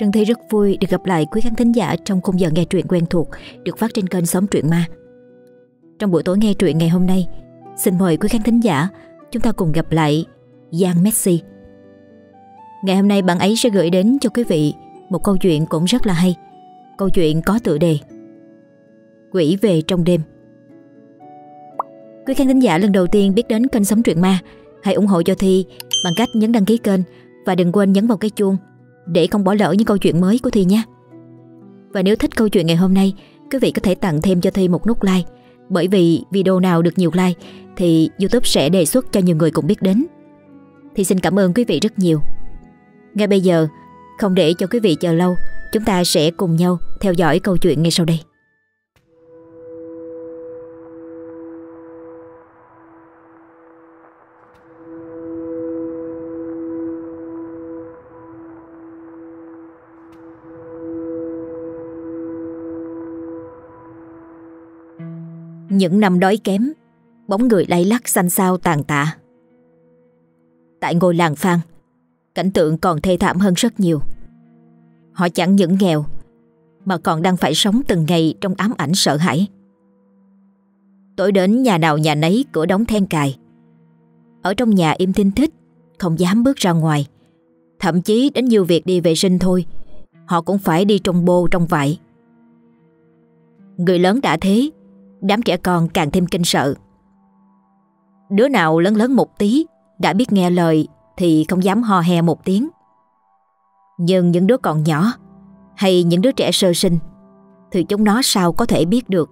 Trân Thi rất vui được gặp lại quý khán thính giả trong khung giờ nghe truyện quen thuộc được phát trên kênh Sống Truyện Ma. Trong buổi tối nghe truyện ngày hôm nay, xin mời quý khán thính giả chúng ta cùng gặp lại Giang Messi. Ngày hôm nay bạn ấy sẽ gửi đến cho quý vị một câu chuyện cũng rất là hay. Câu chuyện có tựa đề Quỷ về trong đêm. Quý khán thính giả lần đầu tiên biết đến kênh Sống Truyện Ma, hãy ủng hộ cho Thi bằng cách nhấn đăng ký kênh và đừng quên nhấn vào cái chuông để không bỏ lỡ những câu chuyện mới của Thi nhé. Và nếu thích câu chuyện ngày hôm nay, quý vị có thể tặng thêm cho Thi một nút like bởi vì video nào được nhiều like thì YouTube sẽ đề xuất cho nhiều người cùng biết đến. Thì xin cảm ơn quý vị rất nhiều. Ngay bây giờ, không để cho quý vị chờ lâu, chúng ta sẽ cùng nhau theo dõi câu chuyện ngay sau đây. Những năm đói kém, Bóng người lay lắc xanh xao tàn tạ. Tại ngôi làng Phan, Cảnh tượng còn thê thảm hơn rất nhiều. Họ chẳng những nghèo, Mà còn đang phải sống từng ngày Trong ám ảnh sợ hãi. Tối đến nhà nào nhà nấy Cửa đóng then cài. Ở trong nhà im thinh thích Không dám bước ra ngoài. Thậm chí đến nhiều việc đi vệ sinh thôi, Họ cũng phải đi trong bô trong vải. Người lớn đã thế Đám trẻ con càng thêm kinh sợ. Đứa nào lớn lớn một tí, Đã biết nghe lời Thì không dám ho he một tiếng. Nhưng những đứa còn nhỏ, Hay những đứa trẻ sơ sinh, Thì chúng nó sao có thể biết được.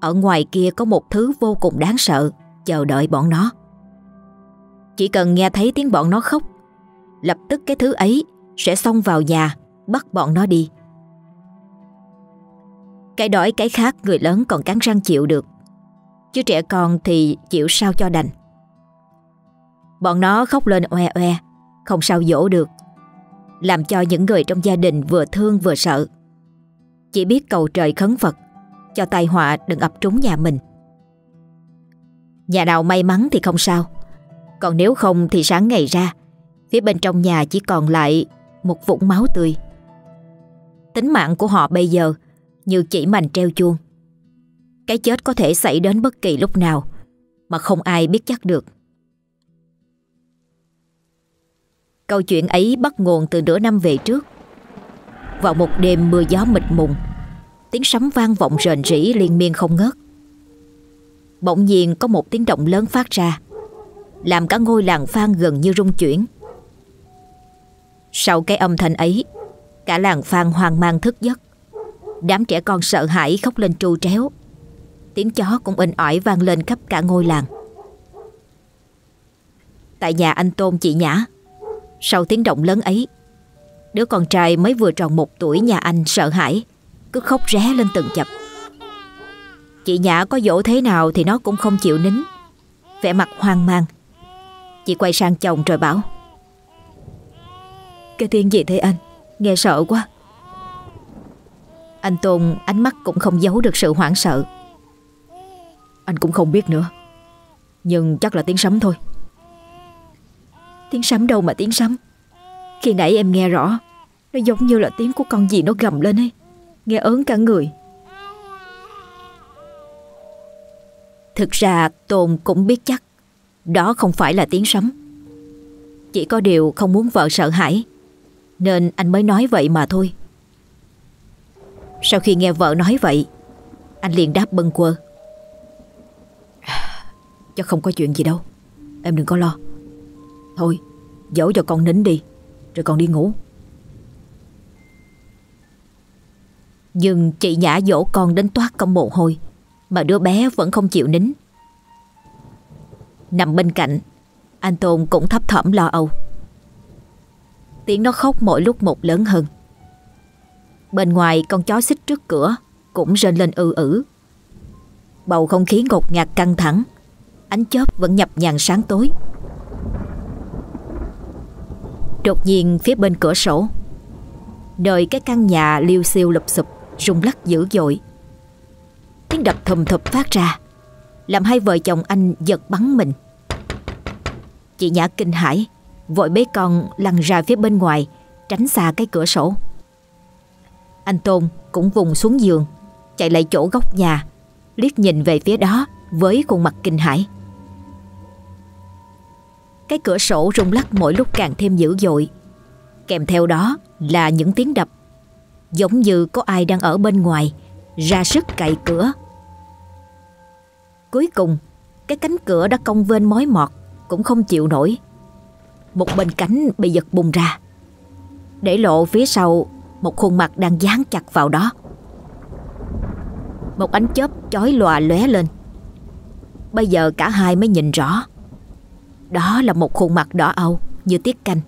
Ở ngoài kia có một thứ vô cùng đáng sợ, Chờ đợi bọn nó. Chỉ cần nghe thấy tiếng bọn nó khóc, Lập tức cái thứ ấy Sẽ xông vào nhà, Bắt bọn nó đi cái đói cái khác người lớn còn cắn răng chịu được. Chứ trẻ con thì chịu sao cho đành. Bọn nó khóc lên oe oe, Không sao dỗ được. Làm cho những người trong gia đình vừa thương vừa sợ. Chỉ biết cầu trời khấn Phật, Cho tai họa đừng ập trúng nhà mình. Nhà nào may mắn thì không sao. Còn nếu không thì sáng ngày ra, Phía bên trong nhà chỉ còn lại Một vũng máu tươi. Tính mạng của họ bây giờ như chỉ mành treo chuông. Cái chết có thể xảy đến bất kỳ lúc nào mà không ai biết chắc được. Câu chuyện ấy bắt nguồn từ nửa năm về trước. Vào một đêm mưa gió mịt mùng, tiếng sấm vang vọng rền rĩ liên miên không ngớt. Bỗng nhiên có một tiếng động lớn phát ra, làm cả ngôi làng Phan gần như rung chuyển. Sau cái âm thanh ấy, cả làng Phan hoang mang thức giấc. Đám trẻ con sợ hãi khóc lên tru tréo. Tiếng chó cũng in ỏi vang lên khắp cả ngôi làng. Tại nhà anh Tôn chị Nhã, Sau tiếng động lớn ấy, Đứa con trai mới vừa tròn một tuổi nhà anh sợ hãi, Cứ khóc ré lên từng chập. Chị Nhã có dỗ thế nào thì nó cũng không chịu nín, Vẻ mặt hoang mang. Chị quay sang chồng rồi bảo, Cái tiếng gì thế anh? Nghe sợ quá anh Tôn, ánh mắt cũng không giấu được sự hoảng sợ. Anh cũng không biết nữa. Nhưng chắc là tiếng sấm thôi. Tiếng sấm đâu mà tiếng sấm? Khi nãy em nghe rõ, Nó giống như là tiếng của con gì nó gầm lên ấy. Nghe ớn cả người. Thực ra Tôn cũng biết chắc, Đó không phải là tiếng sấm. Chỉ có điều không muốn vợ sợ hãi, Nên anh mới nói vậy mà thôi sau khi nghe vợ nói vậy, Anh liền đáp bâng quơ. Chắc không có chuyện gì đâu, Em đừng có lo. Thôi dỗ cho con nín đi, Rồi con đi ngủ. Nhưng chị Nhã dỗ con đến toát công mồ hôi, Mà đứa bé vẫn không chịu nín. Nằm bên cạnh, Anh Tôn cũng thấp thỏm lo âu. Tiếng nó khóc mỗi lúc một lớn hơn. Bên ngoài con chó xích trước cửa Cũng rên lên ư ử. Bầu không khí ngột ngạt căng thẳng, Ánh chớp vẫn nhập nhằn sáng tối. Đột nhiên phía bên cửa sổ, Nơi cái căn nhà liêu xiêu lụp sụp, Rung lắc dữ dội. Tiếng đập thùm thụp phát ra, Làm hai vợ chồng anh giật bắn mình. Chị Nhã kinh hãi, Vội bế con lăn ra phía bên ngoài, Tránh xa cái cửa sổ. Anh Tôn cũng vùng xuống giường, Chạy lại chỗ góc nhà, Liếc nhìn về phía đó Với khuôn mặt kinh hãi. Cái cửa sổ rung lắc mỗi lúc càng thêm dữ dội, Kèm theo đó là những tiếng đập, Giống như có ai đang ở bên ngoài, Ra sức cậy cửa. Cuối cùng, Cái cánh cửa đã cong vên mối mọt, Cũng không chịu nổi. Một bên cánh bị giật bùng ra, Để lộ phía sau một khuôn mặt đang dán chặt vào đó. Một ánh chớp chói lòa lóe lên. Bây giờ cả hai mới nhìn rõ. Đó là một khuôn mặt đỏ âu Như tiết canh,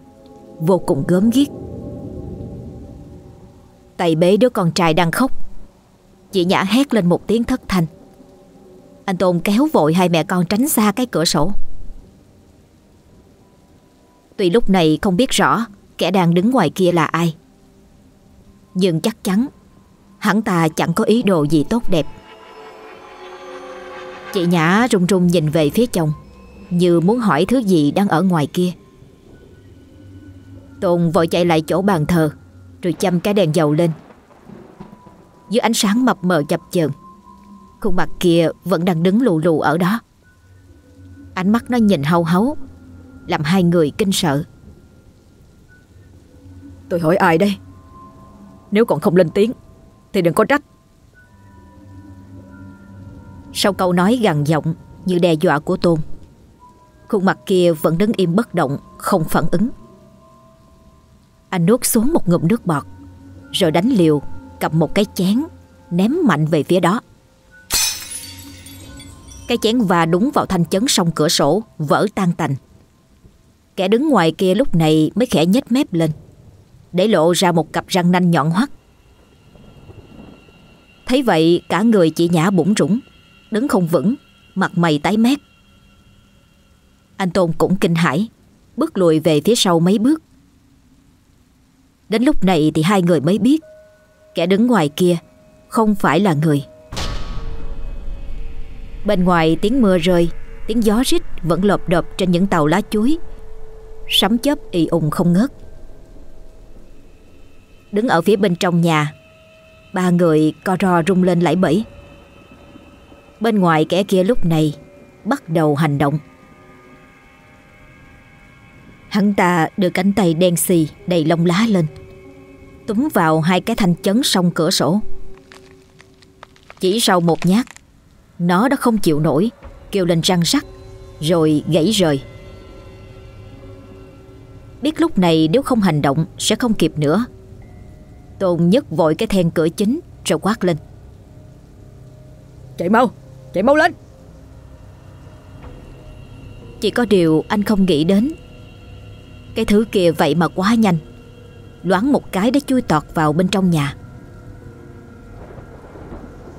Vô cùng gớm ghiếc. Tay bế đứa con trai đang khóc. Chị Nhã hét lên một tiếng thất thanh. Anh Tôn kéo vội hai mẹ con tránh xa cái cửa sổ. Tuy lúc này không biết rõ Kẻ đang đứng ngoài kia là ai nhưng chắc chắn, Hắn ta chẳng có ý đồ gì tốt đẹp. Chị Nhã run run nhìn về phía chồng, Như muốn hỏi thứ gì đang ở ngoài kia. Tôn vội chạy lại chỗ bàn thờ, Rồi châm cái đèn dầu lên. Dưới ánh sáng mập mờ chập chờn, Khuôn mặt kia vẫn đang đứng lù lù ở đó. Ánh mắt nó nhìn hâu hấu, Làm hai người kinh sợ. Tôi hỏi ai đây? Nếu còn không lên tiếng, Thì đừng có trách. Sau câu nói gằn giọng Như đe dọa của Tôn, Khuôn mặt kia vẫn đứng im bất động, Không phản ứng. Anh nuốt xuống một ngụm nước bọt, Rồi đánh liều, Cầm một cái chén, Ném mạnh về phía đó. Cái chén va đúng vào thanh chấn song cửa sổ, Vỡ tan tành. Kẻ đứng ngoài kia lúc này mới khẽ nhếch mép lên. Để lộ ra một cặp răng nanh nhọn hoắt. Thấy vậy, cả người chị Nhã bủng rủng Đứng không vững, Mặt mày tái mét. Anh Tôn cũng kinh hãi, Bước lùi về phía sau mấy bước. Đến lúc này thì hai người mới biết, Kẻ đứng ngoài kia Không phải là người. Bên ngoài tiếng mưa rơi, Tiếng gió rít vẫn lộp độp trên những tàu lá chuối. Sấm chớp ì ùng không ngớt. Đứng ở phía bên trong nhà. Ba người co ro rung lên lẫy bẫy. Bên ngoài kẻ kia lúc này Bắt đầu hành động. Hắn ta đưa cánh tay đen xì đầy lông lá lên, Túm vào hai cái thanh chấn song cửa sổ. Chỉ sau một nhát, Nó đã không chịu nổi, Kêu lên răng rắc, Rồi gãy rời. Biết lúc này nếu không hành động Sẽ không kịp nữa Tôn nhấc vội cái then cửa chính Rồi quát lên. Chạy mau Chạy mau lên. Chỉ có điều anh không nghĩ đến. Cái thứ kia vậy mà quá nhanh. Loáng một cái đã chui tọt vào bên trong nhà.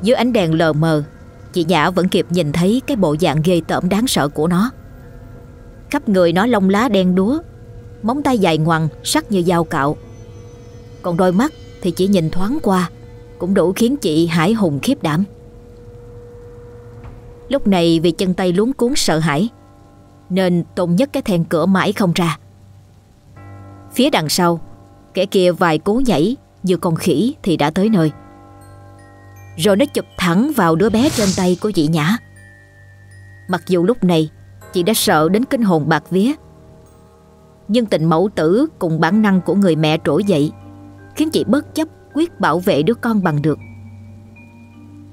Dưới ánh đèn lờ mờ Chị Nhã vẫn kịp nhìn thấy Cái bộ dạng ghê tởm đáng sợ của nó. Khắp người nó lông lá đen đúa Móng tay dài ngoằn Sắc như dao cạo. Còn đôi mắt thì chỉ nhìn thoáng qua, Cũng đủ khiến chị hải hùng khiếp đảm. Lúc này vì chân tay luống cuốn sợ hãi, Nên Tôn nhất cái then cửa mãi không ra. Phía đằng sau, Kẻ kia vài cú nhảy, Như con khỉ thì đã tới nơi. Rồi nó chụp thẳng vào đứa bé trên tay của chị Nhã. Mặc dù lúc này Chị đã sợ đến kinh hồn bạc vía, Nhưng tình mẫu tử cùng bản năng của người mẹ trỗi dậy Khiến chị bất chấp quyết bảo vệ đứa con bằng được.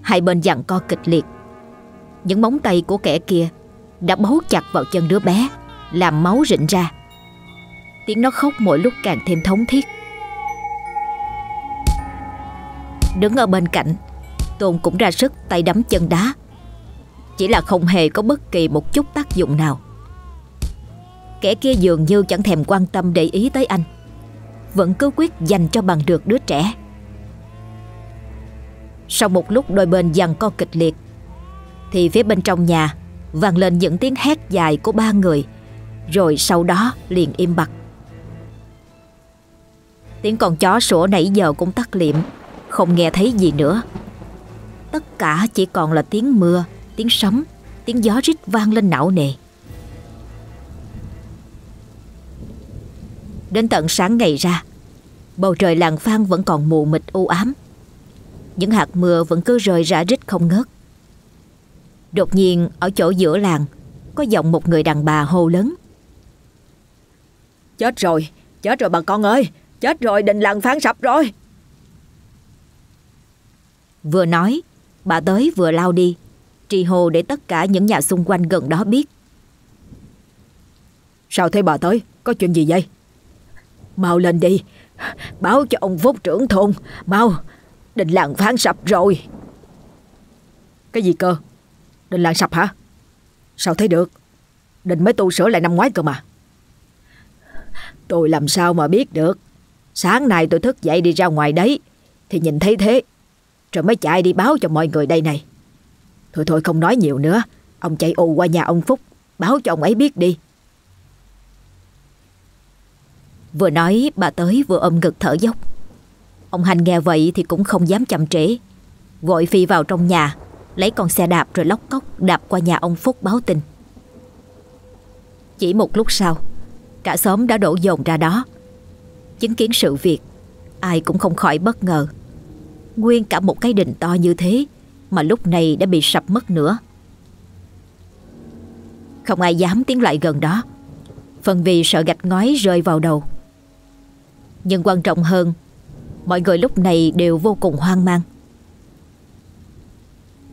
Hai bên dặn co kịch liệt. Những móng tay của kẻ kia Đã bấu chặt vào chân đứa bé, Làm máu rịn ra. Tiếng nó khóc mỗi lúc càng thêm thống thiết. Đứng ở bên cạnh Tôn cũng ra sức tay đấm chân đá. Chỉ là không hề có bất kỳ một chút tác dụng nào. Kẻ kia dường như chẳng thèm quan tâm để ý tới anh. Vẫn cứ quyết dành cho bằng được đứa trẻ. Sau một lúc đôi bên giằng co kịch liệt, Thì phía bên trong nhà vang lên những tiếng hét dài của ba người, Rồi sau đó liền im bặt. Tiếng con chó sủa nãy giờ cũng tắt liệm, Không nghe thấy gì nữa. Tất cả chỉ còn là tiếng mưa, Tiếng sấm, Tiếng gió rít vang lên não nề. Đến tận sáng ngày ra. Bầu trời làng phan vẫn còn mù mịt u ám. Những hạt mưa vẫn cứ rơi rã rít không ngớt. Đột nhiên ở chỗ giữa làng Có giọng một người đàn bà hô lớn. Chết rồi, chết rồi bà con ơi Chết rồi, đình làng phán sập rồi. Vừa nói Bà tới vừa lao đi Trì hồ để tất cả những nhà xung quanh gần đó biết. Sao thế bà tới? Có chuyện gì vậy Mau lên đi. Báo cho ông Phúc trưởng thôn. Mau, Đình làng phán sập rồi. Cái gì cơ? Đình làng sập hả? Sao thấy được? Đình mới tu sửa lại năm ngoái cơ mà. Tôi làm sao mà biết được? Sáng nay tôi thức dậy đi ra ngoài đấy, Thì nhìn thấy thế, Rồi mới chạy đi báo cho mọi người đây này. Thôi thôi, không nói nhiều nữa. Ông chạy ù qua nhà ông Phúc, Báo cho ông ấy biết đi. Vừa nói, bà tới vừa ôm ngực thở dốc. Ông Hành nghe vậy thì cũng không dám chậm trễ. Vội phi vào trong nhà, Lấy con xe đạp rồi lóc cốc Đạp qua nhà ông Phúc báo tin. Chỉ một lúc sau, Cả xóm đã đổ dồn ra đó. Chứng kiến sự việc, Ai cũng không khỏi bất ngờ. Nguyên cả một cái đình to như thế Mà lúc này đã bị sập mất nữa. Không ai dám tiến lại gần đó. Phần vì sợ gạch ngói rơi vào đầu nhưng quan trọng hơn Mọi người lúc này đều vô cùng hoang mang.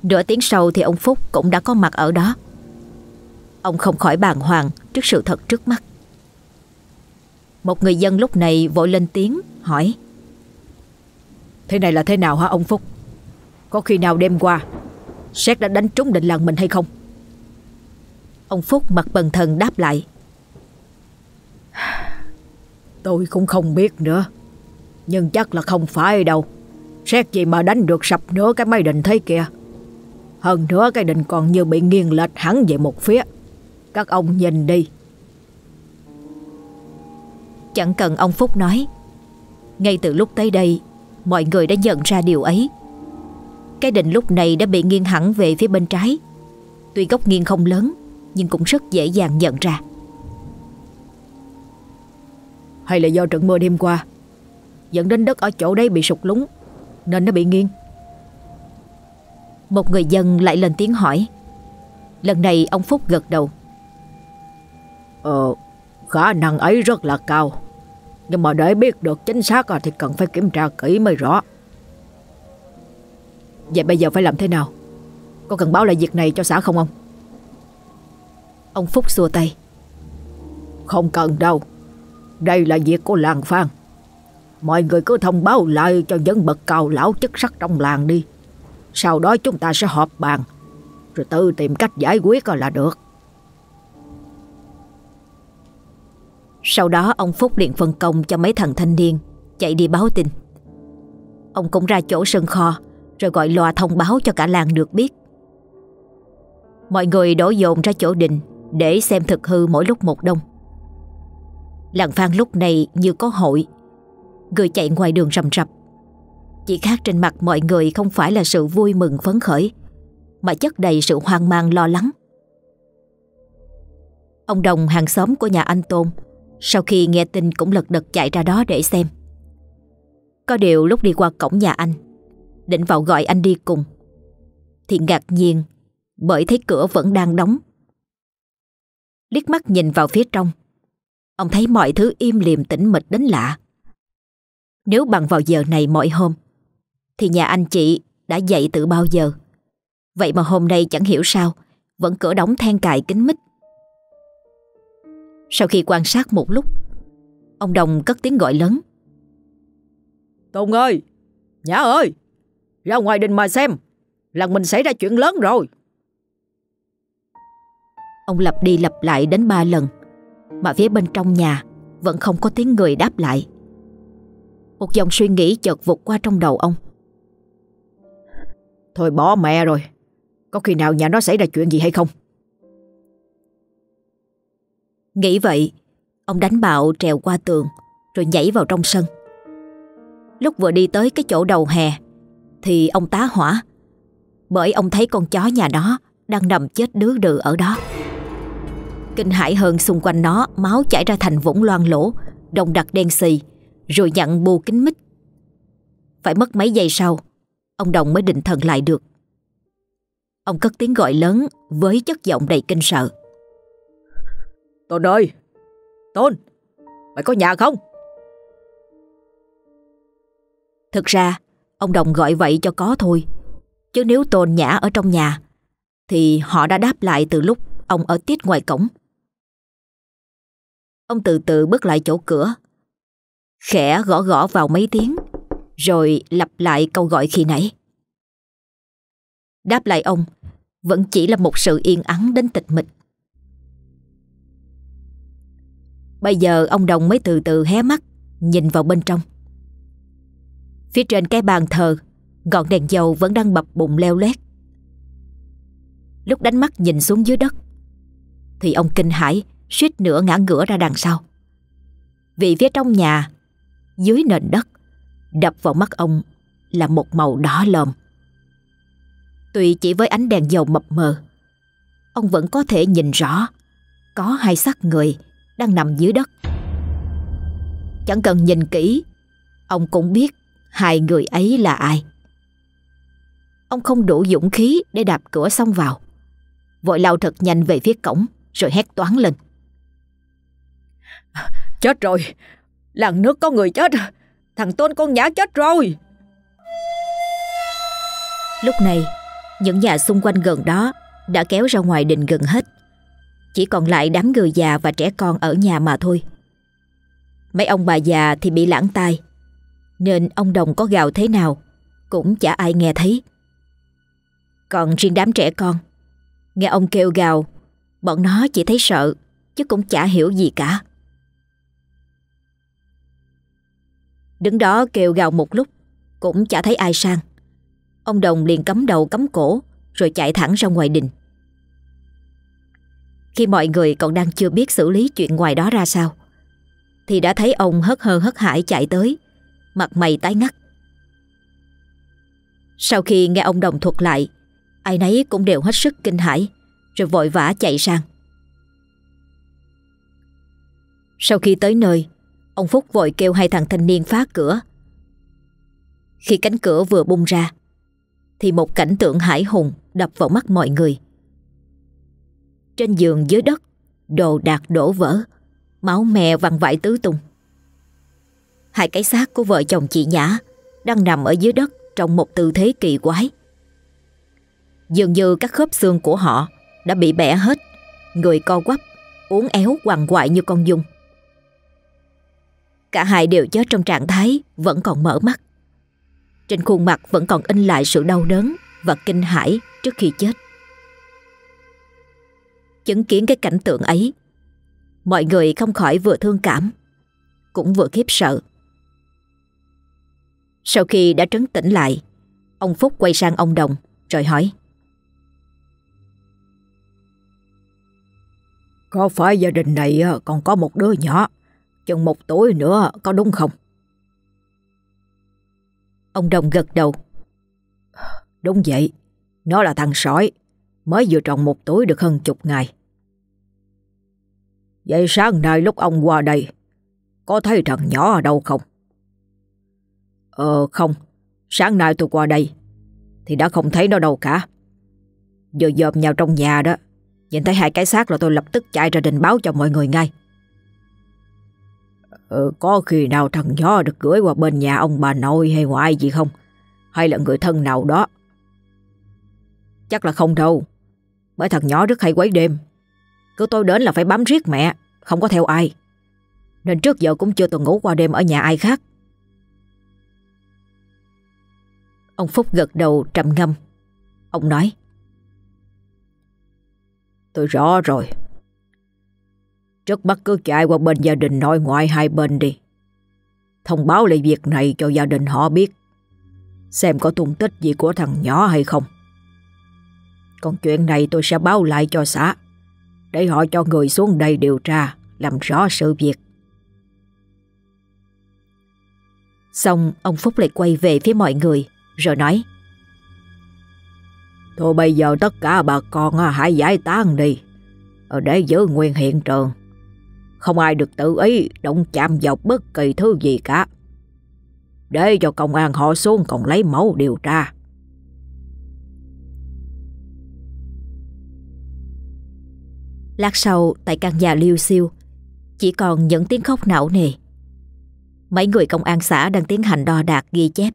Nửa tiếng sau thì ông Phúc cũng đã có mặt ở đó. Ông không khỏi bàng hoàng trước sự thật trước mắt. Một người dân lúc này vội lên tiếng hỏi Thế này là thế nào hả ông Phúc? Có khi nào đêm qua Xét đã đánh trúng định làng mình hay không? Ông Phúc mặt bần thần đáp lại Tôi cũng không biết nữa. Nhưng chắc là không phải đâu. Xét gì mà đánh được sập nửa cái máy đình thế kìa Hơn nữa cái đình còn như bị nghiêng lệch hẳn về một phía. Các ông nhìn đi. Chẳng cần ông Phúc nói. Ngay từ lúc tới đây, Mọi người đã nhận ra điều ấy. Cái đình lúc này đã bị nghiêng hẳn về phía bên trái. Tuy góc nghiêng không lớn, Nhưng cũng rất dễ dàng nhận ra. Hay là do trận mưa đêm qua? Dẫn đến đất ở chỗ đấy bị sụt lún Nên nó bị nghiêng. Một người dân lại lên tiếng hỏi. Lần này ông Phúc gật đầu. Ờ Khả năng ấy rất là cao. Nhưng mà để biết được chính xác Thì cần phải kiểm tra kỹ mới rõ. Vậy bây giờ phải làm thế nào? Có cần báo lại việc này cho xã không ông? Ông Phúc xua tay. Không cần đâu đây là việc của làng Phan. Mọi người cứ thông báo lại cho dân bậc cao lão chức sắc trong làng đi. Sau đó chúng ta sẽ họp bàn, Rồi tự tìm cách giải quyết là được. Sau đó, ông Phúc liền phân công cho mấy thằng thanh niên Chạy đi báo tin. Ông cũng ra chỗ sân kho, Rồi gọi loa thông báo cho cả làng được biết. Mọi người đổ dồn ra chỗ đình Để xem thực hư mỗi lúc một đông. Làng Phan lúc này như có hội. Người chạy ngoài đường rầm rập. Chỉ khác trên mặt mọi người không phải là sự vui mừng phấn khởi, Mà chất đầy sự hoang mang lo lắng. Ông Đồng hàng xóm của nhà anh Tôn, Sau khi nghe tin cũng lật đật chạy ra đó để xem. Có điều lúc đi qua cổng nhà anh, Định vào gọi anh đi cùng, Thì ngạc nhiên Bởi thấy cửa vẫn đang đóng. Liếc mắt nhìn vào phía trong Ông thấy mọi thứ im liềm tĩnh mịch đến lạ. Nếu bằng vào giờ này mọi hôm Thì nhà anh chị đã dậy từ bao giờ? Vậy mà hôm nay chẳng hiểu sao Vẫn cửa đóng then cài kín mít. Sau khi quan sát một lúc Ông Đồng cất tiếng gọi lớn. Tùng ơi! Nhã ơi! Ra ngoài đình mà xem Lần mình xảy ra chuyện lớn rồi. Ông lặp đi lặp lại đến ba lần Mà phía bên trong nhà Vẫn không có tiếng người đáp lại. Một dòng suy nghĩ chợt vụt qua trong đầu ông. Thôi bỏ mẹ rồi Có khi nào nhà nó xảy ra chuyện gì hay không? Nghĩ vậy Ông đánh bạo trèo qua tường Rồi nhảy vào trong sân. Lúc vừa đi tới cái chỗ đầu hè Thì ông tá hỏa Bởi ông thấy con chó nhà đó Đang nằm chết đứ đừ ở đó Kinh hãi hơn xung quanh nó Máu chảy ra thành vũng loang lỗ Đông đặc đen xì Rồi nhận bù kính mít. Phải mất mấy giây sau Ông Đồng mới định thần lại được. Ông cất tiếng gọi lớn Với chất giọng đầy kinh sợ. Tôn ơi! Tôn! Mày có nhà không? Thực ra Ông Đồng gọi vậy cho có thôi Chứ nếu Tôn Nhã ở trong nhà Thì họ đã đáp lại từ lúc Ông ở tiết ngoài cổng Ông từ từ bước lại chỗ cửa. Khẽ gõ gõ vào mấy tiếng, Rồi lặp lại câu gọi khi nãy. Đáp lại ông, Vẫn chỉ là một sự yên ắng đến tịch mịch. Bây giờ ông Đồng mới từ từ hé mắt, Nhìn vào bên trong. Phía trên cái bàn thờ, Ngọn đèn dầu vẫn đang bập bùng leo lét Lúc đánh mắt nhìn xuống dưới đất, Thì ông kinh hãi suýt nữa ngã ngửa ra đằng sau. Vì phía trong nhà, Dưới nền đất, Đập vào mắt ông Là một màu đỏ lòm. Tuy chỉ với ánh đèn dầu mập mờ, Ông vẫn có thể nhìn rõ Có hai xác người Đang nằm dưới đất. Chẳng cần nhìn kỹ, Ông cũng biết Hai người ấy là ai. Ông không đủ dũng khí Để đạp cửa xông vào. Vội lao thật nhanh về phía cổng Rồi hét toán lên. Chết rồi. Làng nước có người chết. Thằng Tôn con nhã chết rồi. Lúc này, Những nhà xung quanh gần đó Đã kéo ra ngoài đình gần hết. Chỉ còn lại đám người già và trẻ con ở nhà mà thôi. Mấy ông bà già thì bị lãng tai, Nên ông Đồng có gào thế nào Cũng chả ai nghe thấy. Còn riêng đám trẻ con, Nghe ông kêu gào, Bọn nó chỉ thấy sợ Chứ cũng chả hiểu gì cả. Đứng đó kêu gào một lúc, Cũng chả thấy ai sang. Ông Đồng liền cắm đầu cắm cổ, Rồi chạy thẳng ra ngoài đình. Khi mọi người còn đang chưa biết xử lý chuyện ngoài đó ra sao, Thì đã thấy ông hất hơ hất hải chạy tới, Mặt mày tái ngắt. Sau khi nghe ông Đồng thuật lại, Ai nấy cũng đều hết sức kinh hãi, Rồi vội vã chạy sang. Sau khi tới nơi Ông Phúc vội kêu hai thằng thanh niên phá cửa. Khi cánh cửa vừa bung ra, Thì một cảnh tượng hải hùng đập vào mắt mọi người. Trên giường dưới đất, Đồ đạc đổ vỡ, Máu mè văng vãi tứ tung. Hai cái xác của vợ chồng chị Nhã Đang nằm ở dưới đất Trong một tư thế kỳ quái. Dường như các khớp xương của họ Đã bị bẻ hết, Người co quắp, Uốn éo quằn quại như con dung. Cả hai đều chết trong trạng thái Vẫn còn mở mắt. Trên khuôn mặt vẫn còn in lại sự đau đớn Và kinh hãi trước khi chết. Chứng kiến cái cảnh tượng ấy, Mọi người không khỏi vừa thương cảm, Cũng vừa khiếp sợ. Sau khi đã trấn tĩnh lại, Ông Phúc quay sang ông Đồng, Rồi hỏi. Có phải gia đình này ờ, còn có một đứa nhỏ? Chừng một tuổi nữa, có đúng không? Ông Đồng gật đầu Đúng vậy, Nó là thằng sói, Mới vừa tròn một tuổi được hơn chục ngày Vậy sáng nay lúc ông qua đây, Có thấy thằng nhỏ ở đâu không? Ờ không, Sáng nay tôi qua đây, Thì đã không thấy nó đâu cả Vừa dòm nhau trong nhà đó, Nhìn thấy hai cái xác là tôi lập tức chạy ra đình báo cho mọi người ngay ờ, Có khi nào thằng nhỏ được gửi qua bên nhà ông bà nội hay ngoại gì không? Hay là người thân nào đó? Chắc là không đâu Bởi thằng nhỏ rất hay quấy đêm Cứ tôi đến là phải bám riết mẹ Không có theo ai Nên trước giờ cũng chưa từng ngủ qua đêm ở nhà ai khác Ông Phúc gật đầu trầm ngâm Ông nói Tôi rõ rồi. Trước mắt cứ chạy qua bên gia đình nội ngoại hai bên đi. Thông báo lại việc này cho gia đình họ biết. Xem có tung tích gì của thằng nhỏ hay không. Còn chuyện này tôi sẽ báo lại cho xã. Để họ cho người xuống đây điều tra, làm rõ sự việc. Xong ông Phúc lại quay về phía mọi người Rồi nói Thôi bây giờ tất cả bà con hãy giải tán đi ờ, Để giữ nguyên hiện trường không ai được tự ý động chạm vào bất kỳ thứ gì cả. Để cho công an họ xuống còn lấy mẫu điều tra. Lát sau, tại căn nhà liêu siêu, Chỉ còn những tiếng khóc não nề. Mấy người công an xã đang tiến hành đo đạc ghi chép.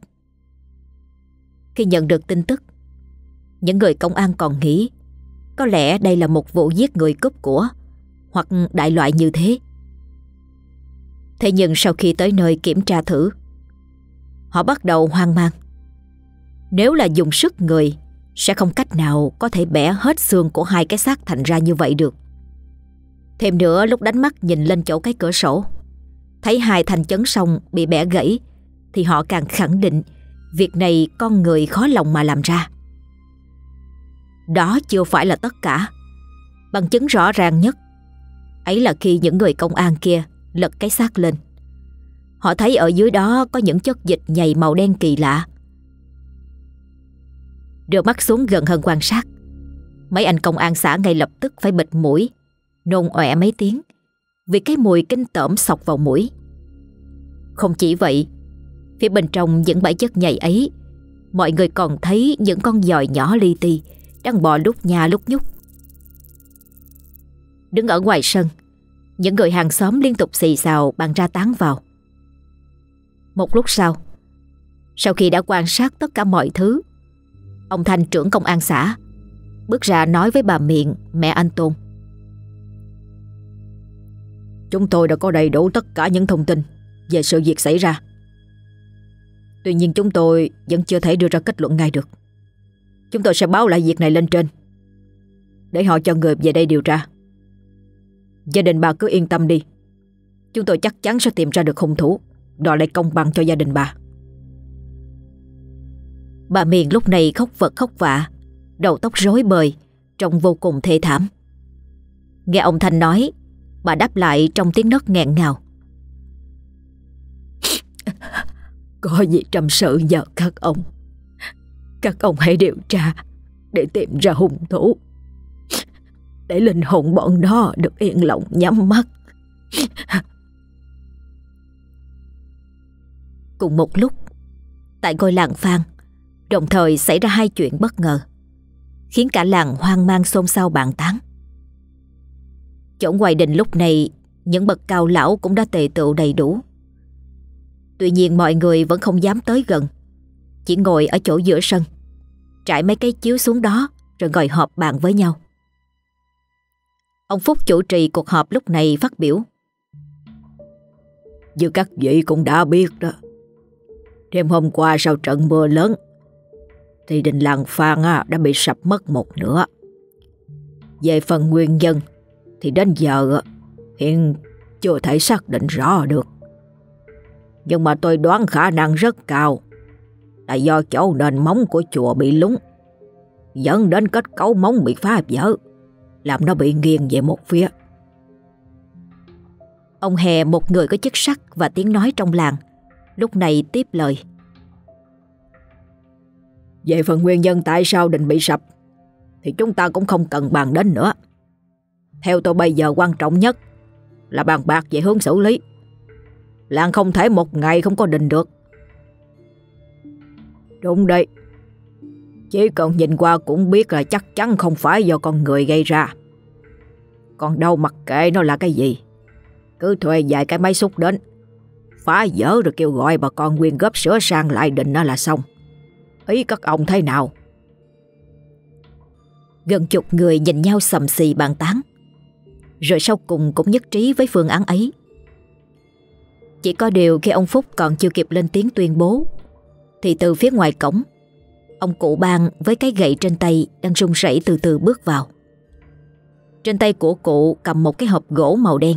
Khi nhận được tin tức, Những người công an còn nghĩ, Có lẽ đây là một vụ giết người cướp của hoặc đại loại như thế. Thế nhưng sau khi tới nơi kiểm tra thử, Họ bắt đầu hoang mang. Nếu là dùng sức người, Sẽ không cách nào có thể bẻ hết xương của hai cái xác thành ra như vậy được. Thêm nữa, lúc đánh mắt nhìn lên chỗ cái cửa sổ, Thấy hai thành chấn sông bị bẻ gãy, Thì họ càng khẳng định Việc này con người khó lòng mà làm ra. Đó chưa phải là tất cả. Bằng chứng rõ ràng nhất Ấy là khi những người công an kia lật cái xác lên. Họ thấy ở dưới đó có những chất dịch nhầy màu đen kỳ lạ. Đưa mắt xuống gần hơn quan sát. Mấy anh công an xã ngay lập tức phải bịt mũi, Nôn ọe mấy tiếng, Vì cái mùi kinh tởm sọc vào mũi. Không chỉ vậy, Phía bên trong những bãi chất nhầy ấy, Mọi người còn thấy những con dòi nhỏ li ti Đang bò lúc nhà lúc nhúc Đứng ở ngoài sân. Những người hàng xóm liên tục xì xào bàn ra tán vào. Một lúc sau Sau khi đã quan sát tất cả mọi thứ, Ông Thanh trưởng công an xã Bước ra nói với bà Miệng, Mẹ anh Tôn. Chúng tôi đã có đầy đủ tất cả những thông tin Về sự việc xảy ra. Tuy nhiên chúng tôi Vẫn chưa thể đưa ra kết luận ngay được. Chúng tôi sẽ báo lại việc này lên trên, Để họ cho người về đây điều tra. Gia đình bà cứ yên tâm đi. Chúng tôi chắc chắn sẽ tìm ra được hung thủ. Đòi lại công bằng cho gia đình bà. Bà Miền lúc này khóc vật khóc vạ Đầu tóc rối bời, Trông vô cùng thê thảm. Nghe ông Thanh nói, Bà đáp lại trong tiếng nấc nghẹn ngào. Có gì trầm sự nhờ các ông? Các ông hãy điều tra Để tìm ra hung thủ. Để linh hồn bọn nó được yên lòng nhắm mắt. Cùng một lúc, Tại ngôi làng Phan, Đồng thời xảy ra hai chuyện bất ngờ, Khiến cả làng hoang mang xôn xao bàn tán. Chỗ ngoài đình lúc này, Những bậc cao lão cũng đã tề tựu đầy đủ. Tuy nhiên mọi người vẫn không dám tới gần, Chỉ ngồi ở chỗ giữa sân, Trải mấy cái chiếu xuống đó, Rồi ngồi họp bàn với nhau. Ông Phúc chủ trì cuộc họp lúc này phát biểu. Như các vị cũng đã biết đó. Đêm hôm qua sau trận mưa lớn, Thì đình làng Phan đã bị sập mất một nửa. Về phần nguyên nhân, Thì đến giờ, hiện chưa thể xác định rõ được. Nhưng mà tôi đoán khả năng rất cao Là do chỗ nền móng của chùa bị lúng Dẫn đến kết cấu móng bị phá vỡ. Làm nó bị nghiêng về một phía. Ông Hè một người có chức sắc và tiếng nói trong làng Lúc này tiếp lời. Về phần nguyên nhân tại sao đình bị sập Thì chúng ta cũng không cần bàn đến nữa. Theo tôi bây giờ quan trọng nhất Là bàn bạc về hướng xử lý. Làng không thể một ngày không có đình được. Đúng đây chỉ cần nhìn qua cũng biết là chắc chắn không phải do con người gây ra. Còn đâu mặc kệ nó là cái gì. Cứ thuê vài cái máy xúc đến. Phá dỡ rồi kêu gọi bà con quyên góp sửa sang lại đình nó là xong. Ý các ông thế nào? Gần chục người nhìn nhau sầm xì bàn tán. Rồi sau cùng cũng nhất trí với phương án ấy. Chỉ có điều khi ông Phúc còn chưa kịp lên tiếng tuyên bố, Thì từ phía ngoài cổng Ông cụ bang với cái gậy trên tay Đang rung rẩy từ từ bước vào. Trên tay của cụ cầm một cái hộp gỗ màu đen.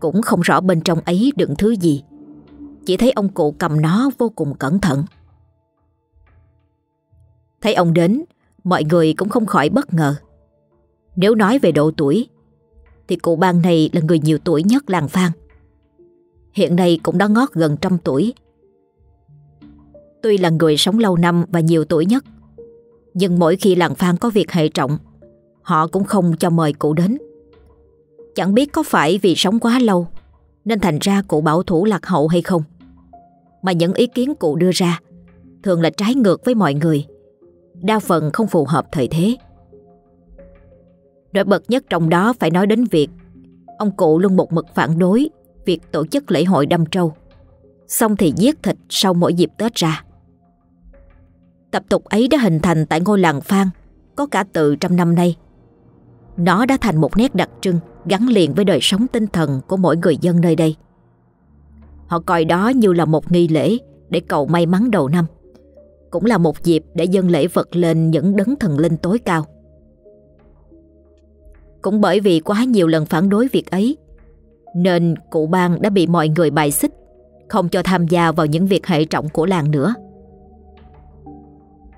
Cũng không rõ bên trong ấy đựng thứ gì. Chỉ thấy ông cụ cầm nó vô cùng cẩn thận. Thấy ông đến, Mọi người cũng không khỏi bất ngờ. Nếu nói về độ tuổi, Thì cụ bang này là người nhiều tuổi nhất làng Phan Hiện nay cũng đã ngót gần trăm tuổi. Tuy là người sống lâu năm và nhiều tuổi nhất Nhưng mỗi khi làng Phan có việc hệ trọng Họ cũng không cho mời cụ đến Chẳng biết có phải vì sống quá lâu Nên thành ra cụ bảo thủ lạc hậu hay không mà những ý kiến cụ đưa ra thường là trái ngược với mọi người, đa phần không phù hợp thời thế. Nổi bật nhất trong đó phải nói đến việc ông cụ luôn một mực phản đối việc tổ chức lễ hội đâm trâu, xong thì giết thịt sau mỗi dịp Tết ra. Tập tục ấy đã hình thành tại ngôi làng Phan, có cả từ trăm năm nay. Nó đã thành một nét đặc trưng gắn liền với đời sống tinh thần của mỗi người dân nơi đây. Họ coi đó như là một nghi lễ để cầu may mắn đầu năm. Cũng là một dịp để dân lễ vật lên những đấng thần linh tối cao. Cũng bởi vì quá nhiều lần phản đối việc ấy, Nên cụ bang đã bị mọi người bài xích, Không cho tham gia vào những việc hệ trọng của làng nữa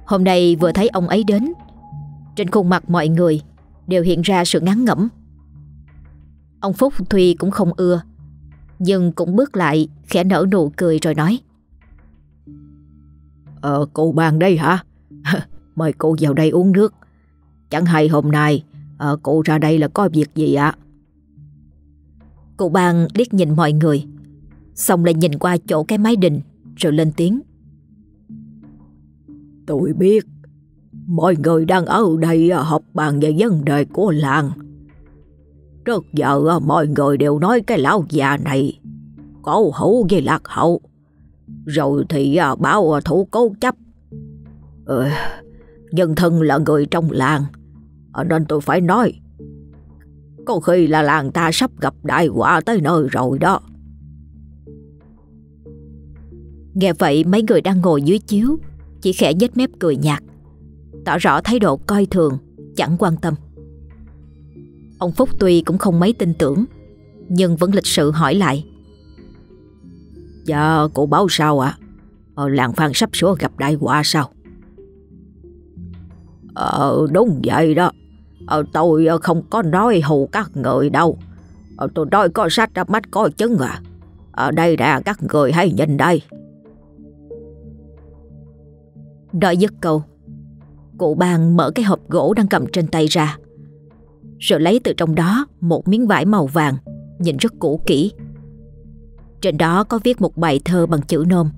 Hôm nay vừa thấy ông ấy đến. Trên khuôn mặt mọi người Đều hiện ra sự ngán ngẩm. Ông Phúc Thuy cũng không ưa Nhưng cũng bước lại Khẽ nở nụ cười rồi nói. Ờ cụ bàn đây hả? Mời cụ vào đây uống nước. Chẳng hay hôm nay Ờ cụ ra đây là có việc gì ạ? Cụ bang liếc nhìn mọi người Xong lại nhìn qua chỗ cái máy đình Rồi lên tiếng Tôi biết Mọi người đang ở đây à, học bàn về vấn đề của làng. Trước giờ à, mọi người đều nói cái lão già này có hữu với lạc hậu. Rồi thì à, bảo thủ cố chấp. Ừ, Nhân thân là người trong làng nên tôi phải nói. Có khi là làng ta sắp gặp đại họa tới nơi rồi đó. Nghe vậy mấy người đang ngồi dưới chiếu chỉ khẽ nhếch mép cười nhạt Tỏ rõ thái độ coi thường Chẳng quan tâm Ông Phúc tuy cũng không mấy tin tưởng Nhưng vẫn lịch sự hỏi lại Dạ cô báo sao ạ Ở làng Phan sắp sửa gặp đại họa sao Ờ đúng vậy đó Ờ, tôi không có nói hù các người đâu. Ờ, tôi nói có sách ra mắt có chứng à. Ở đây nè các người hãy nhìn đây đói dứt câu, cụ bàn mở cái hộp gỗ đang cầm trên tay ra. Rồi lấy từ trong đó một miếng vải màu vàng, nhìn rất cũ kỹ. Trên đó có viết một bài thơ bằng chữ nôm.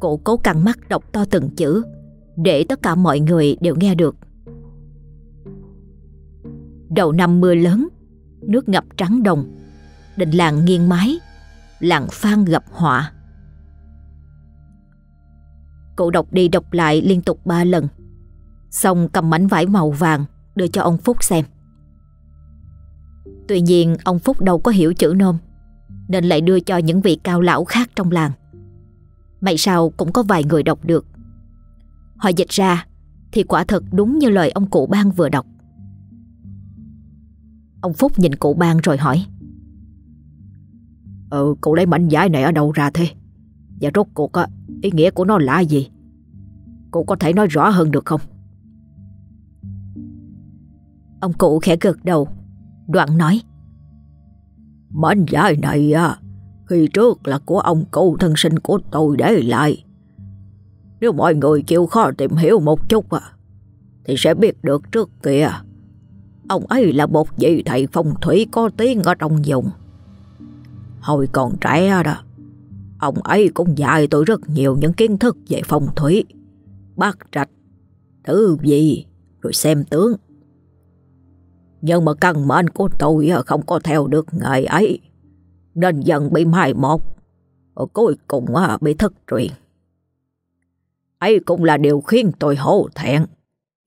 Cụ cố căng mắt đọc to từng chữ, để tất cả mọi người đều nghe được. Đầu năm mưa lớn Nước ngập trắng đồng Đình làng nghiêng mái Làng phan gặp họa Cụ đọc đi đọc lại liên tục ba lần. Xong cầm mảnh vải màu vàng Đưa cho ông Phúc xem. Tuy nhiên ông Phúc đâu có hiểu chữ nôm Nên lại đưa cho những vị cao lão khác trong làng. May sao cũng có vài người đọc được. Họ dịch ra Thì quả thật đúng như lời ông cụ ban vừa đọc. Ông Phúc nhìn cụ ban rồi hỏi. Ờ, ừ cụ lấy mảnh vải này ở đâu ra thế? Và rốt cuộc á, ý nghĩa của nó là gì? Cụ có thể nói rõ hơn được không? Ông cụ khẽ gật đầu Đoạn nói. Mảnh giải này á Khi trước là của ông cụ thân sinh của tôi để lại. Nếu mọi người chịu khó tìm hiểu một chút à Thì sẽ biết được trước kìa Ông ấy là một vị thầy phong thủy có tiếng ở trong vùng. Hồi còn trẻ đó, ông ấy cũng dạy tôi rất nhiều những kiến thức về phong thủy, bát trạch, thứ gì, rồi xem tướng. Nhưng mà căn mệnh của tôi không có theo được ngày ấy, nên dần bị mai một, và cuối cùng à, bị thất truyền. Ấy cũng là điều khiến tôi hổ thẹn,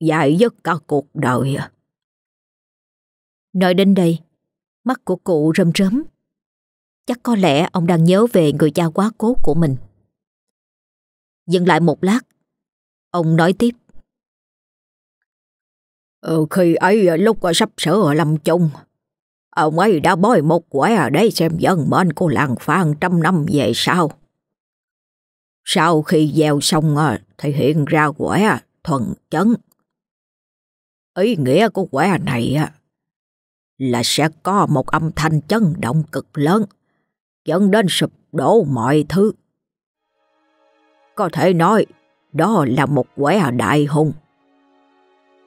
dài dứt cả cuộc đời. Nói đến đây, mắt của cụ rơm rớm. Chắc có lẽ ông đang nhớ về người cha quá cố của mình. Dừng lại một lát, ông nói tiếp. Ừ, khi ấy à, lúc à, sắp sửa lâm chung, ông ấy đã bói một quẻ à, đây xem dân mệnh của làng Phan trăm năm về sau. Sau khi gieo xong thì hiện ra quẻ thuần chấn. Ý nghĩa của quẻ này là sẽ có một âm thanh chấn động cực lớn, dẫn đến sụp đổ mọi thứ. Có thể nói, đó là một quẻ đại hùng.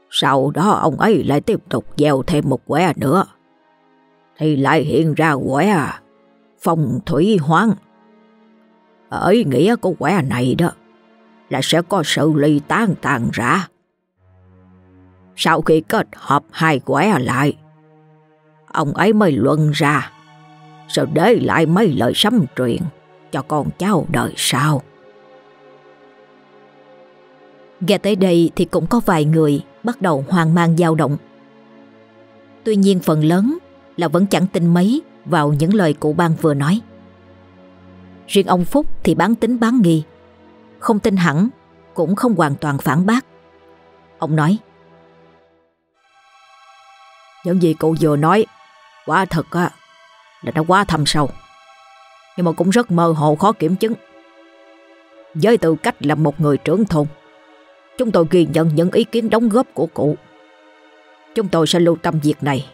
Sau đó ông ấy lại tiếp tục gieo thêm một quẻ nữa, thì lại hiện ra quẻ phong thủy hoang. Ở ý nghĩa của quẻ này đó là sẽ có sự ly tan tàn rã. Sau khi kết hợp hai quẻ lại, ông ấy mới luận ra, rồi để lại mấy lời sấm truyền cho con cháu đời sau. Nghe tới đây thì cũng có vài người bắt đầu hoang mang dao động. Tuy nhiên phần lớn là vẫn chẳng tin mấy vào những lời cụ ban vừa nói. Riêng ông Phúc thì bán tính bán nghi, không tin hẳn cũng không hoàn toàn phản bác. Ông nói Những gì cụ vừa nói Quá thật á là nó quá thâm sâu. Nhưng mà cũng rất mơ hồ khó kiểm chứng. Với tư cách là một người trưởng thôn, Chúng tôi ghi nhận những ý kiến đóng góp của cụ. Chúng tôi sẽ lưu tâm việc này.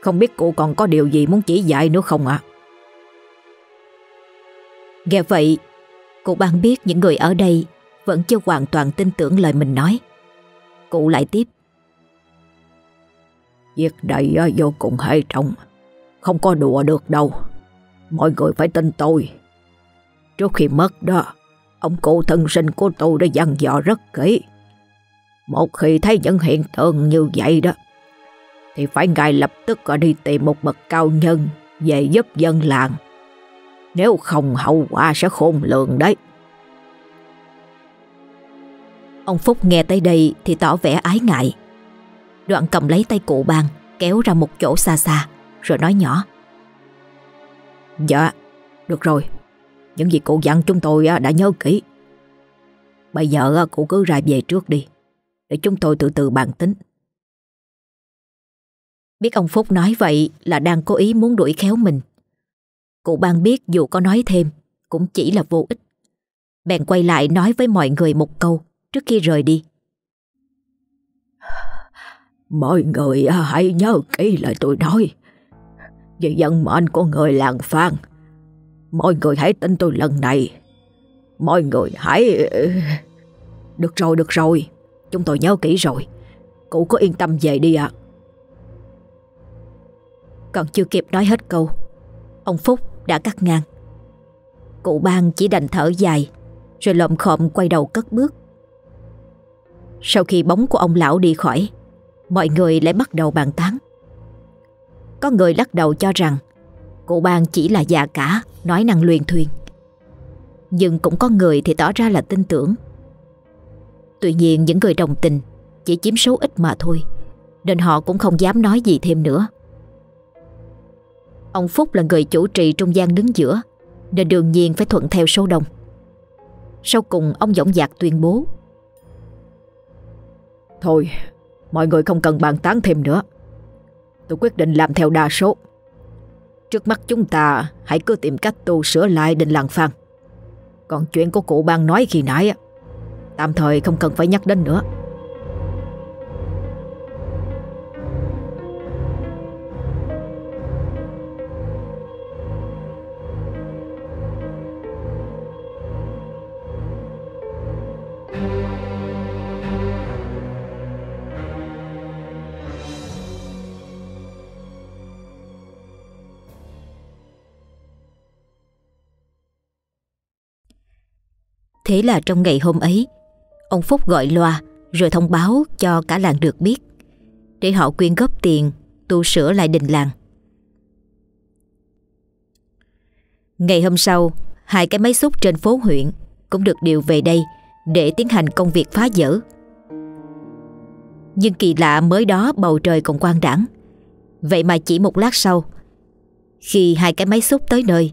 Không biết cụ còn có điều gì muốn chỉ dạy nữa không ạ? Nghe vậy, Cụ ban biết những người ở đây Vẫn chưa hoàn toàn tin tưởng lời mình nói. Cụ lại tiếp. Việc này vô cùng hệ trọng. Không có đùa được đâu. Mọi người phải tin tôi. Trước khi mất đó, Ông cụ thân sinh của tôi đã dặn dò rất kỹ. Một khi thấy những hiện tượng như vậy đó, Thì phải ngay lập tức đi tìm một bậc cao nhân Về giúp dân làng. Nếu không, hậu quả sẽ khôn lường đấy. Ông Phúc nghe tới đây thì tỏ vẻ ái ngại. Đoạn cầm lấy tay cụ bàn Kéo ra một chỗ xa xa. Rồi nói nhỏ. Dạ Được rồi. Những gì cụ dặn chúng tôi đã nhớ kỹ. Bây giờ cụ cứ ra về trước đi, Để chúng tôi từ từ bàn tính. Biết ông Phúc nói vậy là đang cố ý muốn đuổi khéo mình. Cụ ban biết dù có nói thêm, Cũng chỉ là vô ích. Bèn quay lại nói với mọi người một câu Trước khi rời đi. Mọi người hãy nhớ kỹ lời tôi nói. Vì dân mệnh của người làng Phan. Mọi người hãy tin tôi lần này. Mọi người hãy... Được rồi, được rồi. Chúng tôi nhớ kỹ rồi. Cụ có yên tâm về đi ạ. Còn chưa kịp nói hết câu Ông Phúc đã cắt ngang. Cụ ban chỉ đành thở dài Rồi lộm khộm quay đầu cất bước. Sau khi bóng của ông lão đi khỏi mọi người lại bắt đầu bàn tán. Có người lắc đầu cho rằng cụ Bang chỉ là già cả, nói năng luyện thuyền. Nhưng cũng có người thì tỏ ra là tin tưởng. Tuy nhiên những người đồng tình chỉ chiếm số ít mà thôi, nên họ cũng không dám nói gì thêm nữa. Ông Phúc là người chủ trì trung gian đứng giữa, nên đương nhiên phải thuận theo số đông. Sau cùng ông dõng dạc tuyên bố Thôi Mọi người không cần bàn tán thêm nữa Tôi quyết định làm theo đa số. Trước mắt chúng ta, Hãy cứ tìm cách tu sửa lại đình làng phan Còn chuyện của cụ ban nói khi nãy Tạm thời không cần phải nhắc đến nữa. Thế là trong ngày hôm ấy, ông Phúc gọi loa rồi thông báo cho cả làng được biết để họ quyên góp tiền tu sửa lại đình làng. Ngày hôm sau, hai cái máy xúc trên phố huyện cũng được điều về đây để tiến hành công việc phá dỡ. Nhưng kỳ lạ mới đó bầu trời còn quang đảng Vậy mà chỉ một lát sau, khi hai cái máy xúc tới nơi,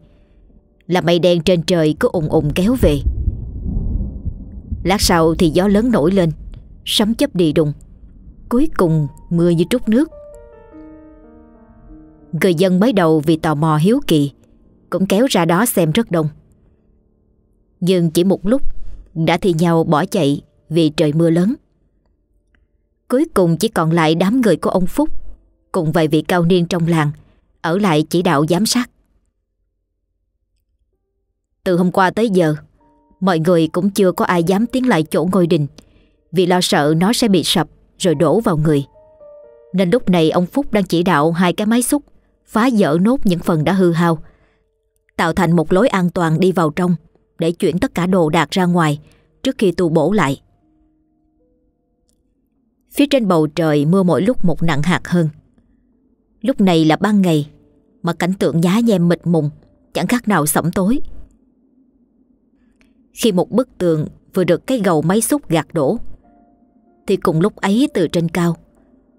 là mây đen trên trời cứ ùng ùng kéo về. Lát sau thì gió lớn nổi lên, Sấm chấp đi đùng. Cuối cùng mưa như trút nước. Người dân mới đầu vì tò mò hiếu kỳ, Cũng kéo ra đó xem rất đông. Nhưng chỉ một lúc, Đã thì nhau bỏ chạy Vì trời mưa lớn. Cuối cùng chỉ còn lại đám người của ông Phúc, Cùng vài vị cao niên trong làng, Ở lại chỉ đạo giám sát. Từ hôm qua tới giờ Mọi người cũng chưa có ai dám tiến lại chỗ ngôi đình, Vì lo sợ nó sẽ bị sập Rồi đổ vào người Nên lúc này ông Phúc đang chỉ đạo hai cái máy xúc, Phá dỡ nốt những phần đã hư hao, tạo thành một lối an toàn đi vào trong để chuyển tất cả đồ đạc ra ngoài trước khi tu bổ lại. Phía trên bầu trời mưa mỗi lúc một nặng hạt hơn. Lúc này là ban ngày, mà cảnh tượng nhá nhem mịt mùng, chẳng khác nào sẫm tối. Khi một bức tường vừa được cái gầu máy xúc gạt đổ thì cùng lúc ấy từ trên cao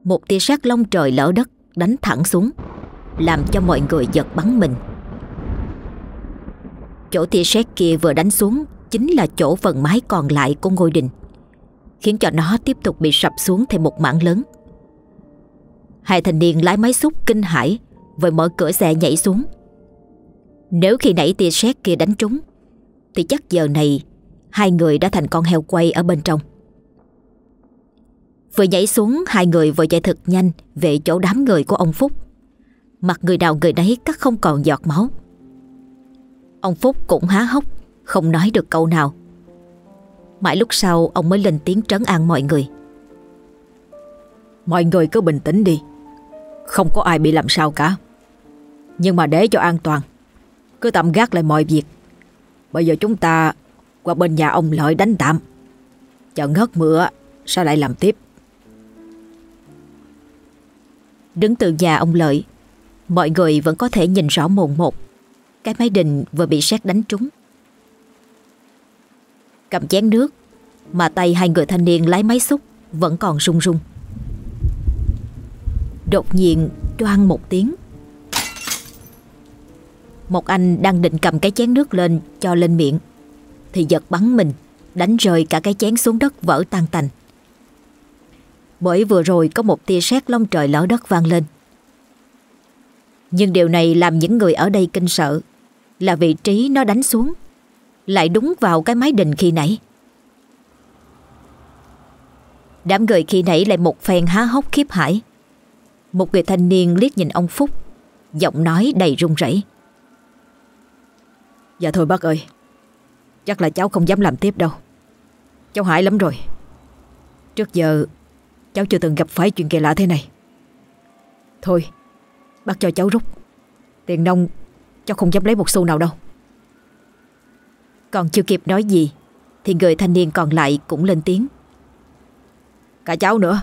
một tia sét long trời lỡ đất đánh thẳng xuống làm cho mọi người giật bắn mình. Chỗ tia sét kia vừa đánh xuống chính là chỗ phần mái còn lại của ngôi đình, khiến cho nó tiếp tục bị sập xuống thêm một mảng lớn. Hai thanh niên lái máy xúc kinh hãi vội mở cửa xe nhảy xuống. Nếu khi nãy tia sét kia đánh trúng, thì chắc giờ này hai người đã thành con heo quay ở bên trong. Vừa nhảy xuống hai người vừa chạy thật nhanh về chỗ đám người của ông Phúc. Mặt người nào người đấy cắt không còn giọt máu. Ông Phúc cũng há hốc, không nói được câu nào. Mãi lúc sau ông mới lên tiếng trấn an mọi người. Mọi người cứ bình tĩnh đi. Không có ai bị làm sao cả. Nhưng mà để cho an toàn, cứ tạm gác lại mọi việc. Bây giờ chúng ta qua bên nhà ông Lợi đánh tạm. Chờ ngớt mưa, sao lại làm tiếp. Đứng từ nhà ông Lợi, Mọi người vẫn có thể nhìn rõ mồn một Cái máy đình vừa bị sét đánh trúng Cầm chén nước, Mà tay hai người thanh niên lái máy xúc Vẫn còn rung rung Đột nhiên đoan một tiếng một anh đang định cầm cái chén nước lên Cho lên miệng Thì giật bắn mình Đánh rơi cả cái chén xuống đất vỡ tan tành bởi vừa rồi có một tia sét long trời lỡ đất vang lên. Nhưng điều này làm những người ở đây kinh sợ là vị trí nó đánh xuống lại đúng vào cái máy đình khi nãy. Đám người khi nãy lại một phen há hốc khiếp hải. Một người thanh niên liếc nhìn ông Phúc, giọng nói đầy run rẩy. Dạ thôi bác ơi, chắc là cháu không dám làm tiếp đâu. Cháu hại lắm rồi. Trước giờ Cháu chưa từng gặp phải chuyện kỳ lạ thế này. Thôi Bác cho cháu rút. Tiền nông cháu không dám lấy một xu nào đâu. Còn chưa kịp nói gì Thì người thanh niên còn lại cũng lên tiếng. Cả cháu nữa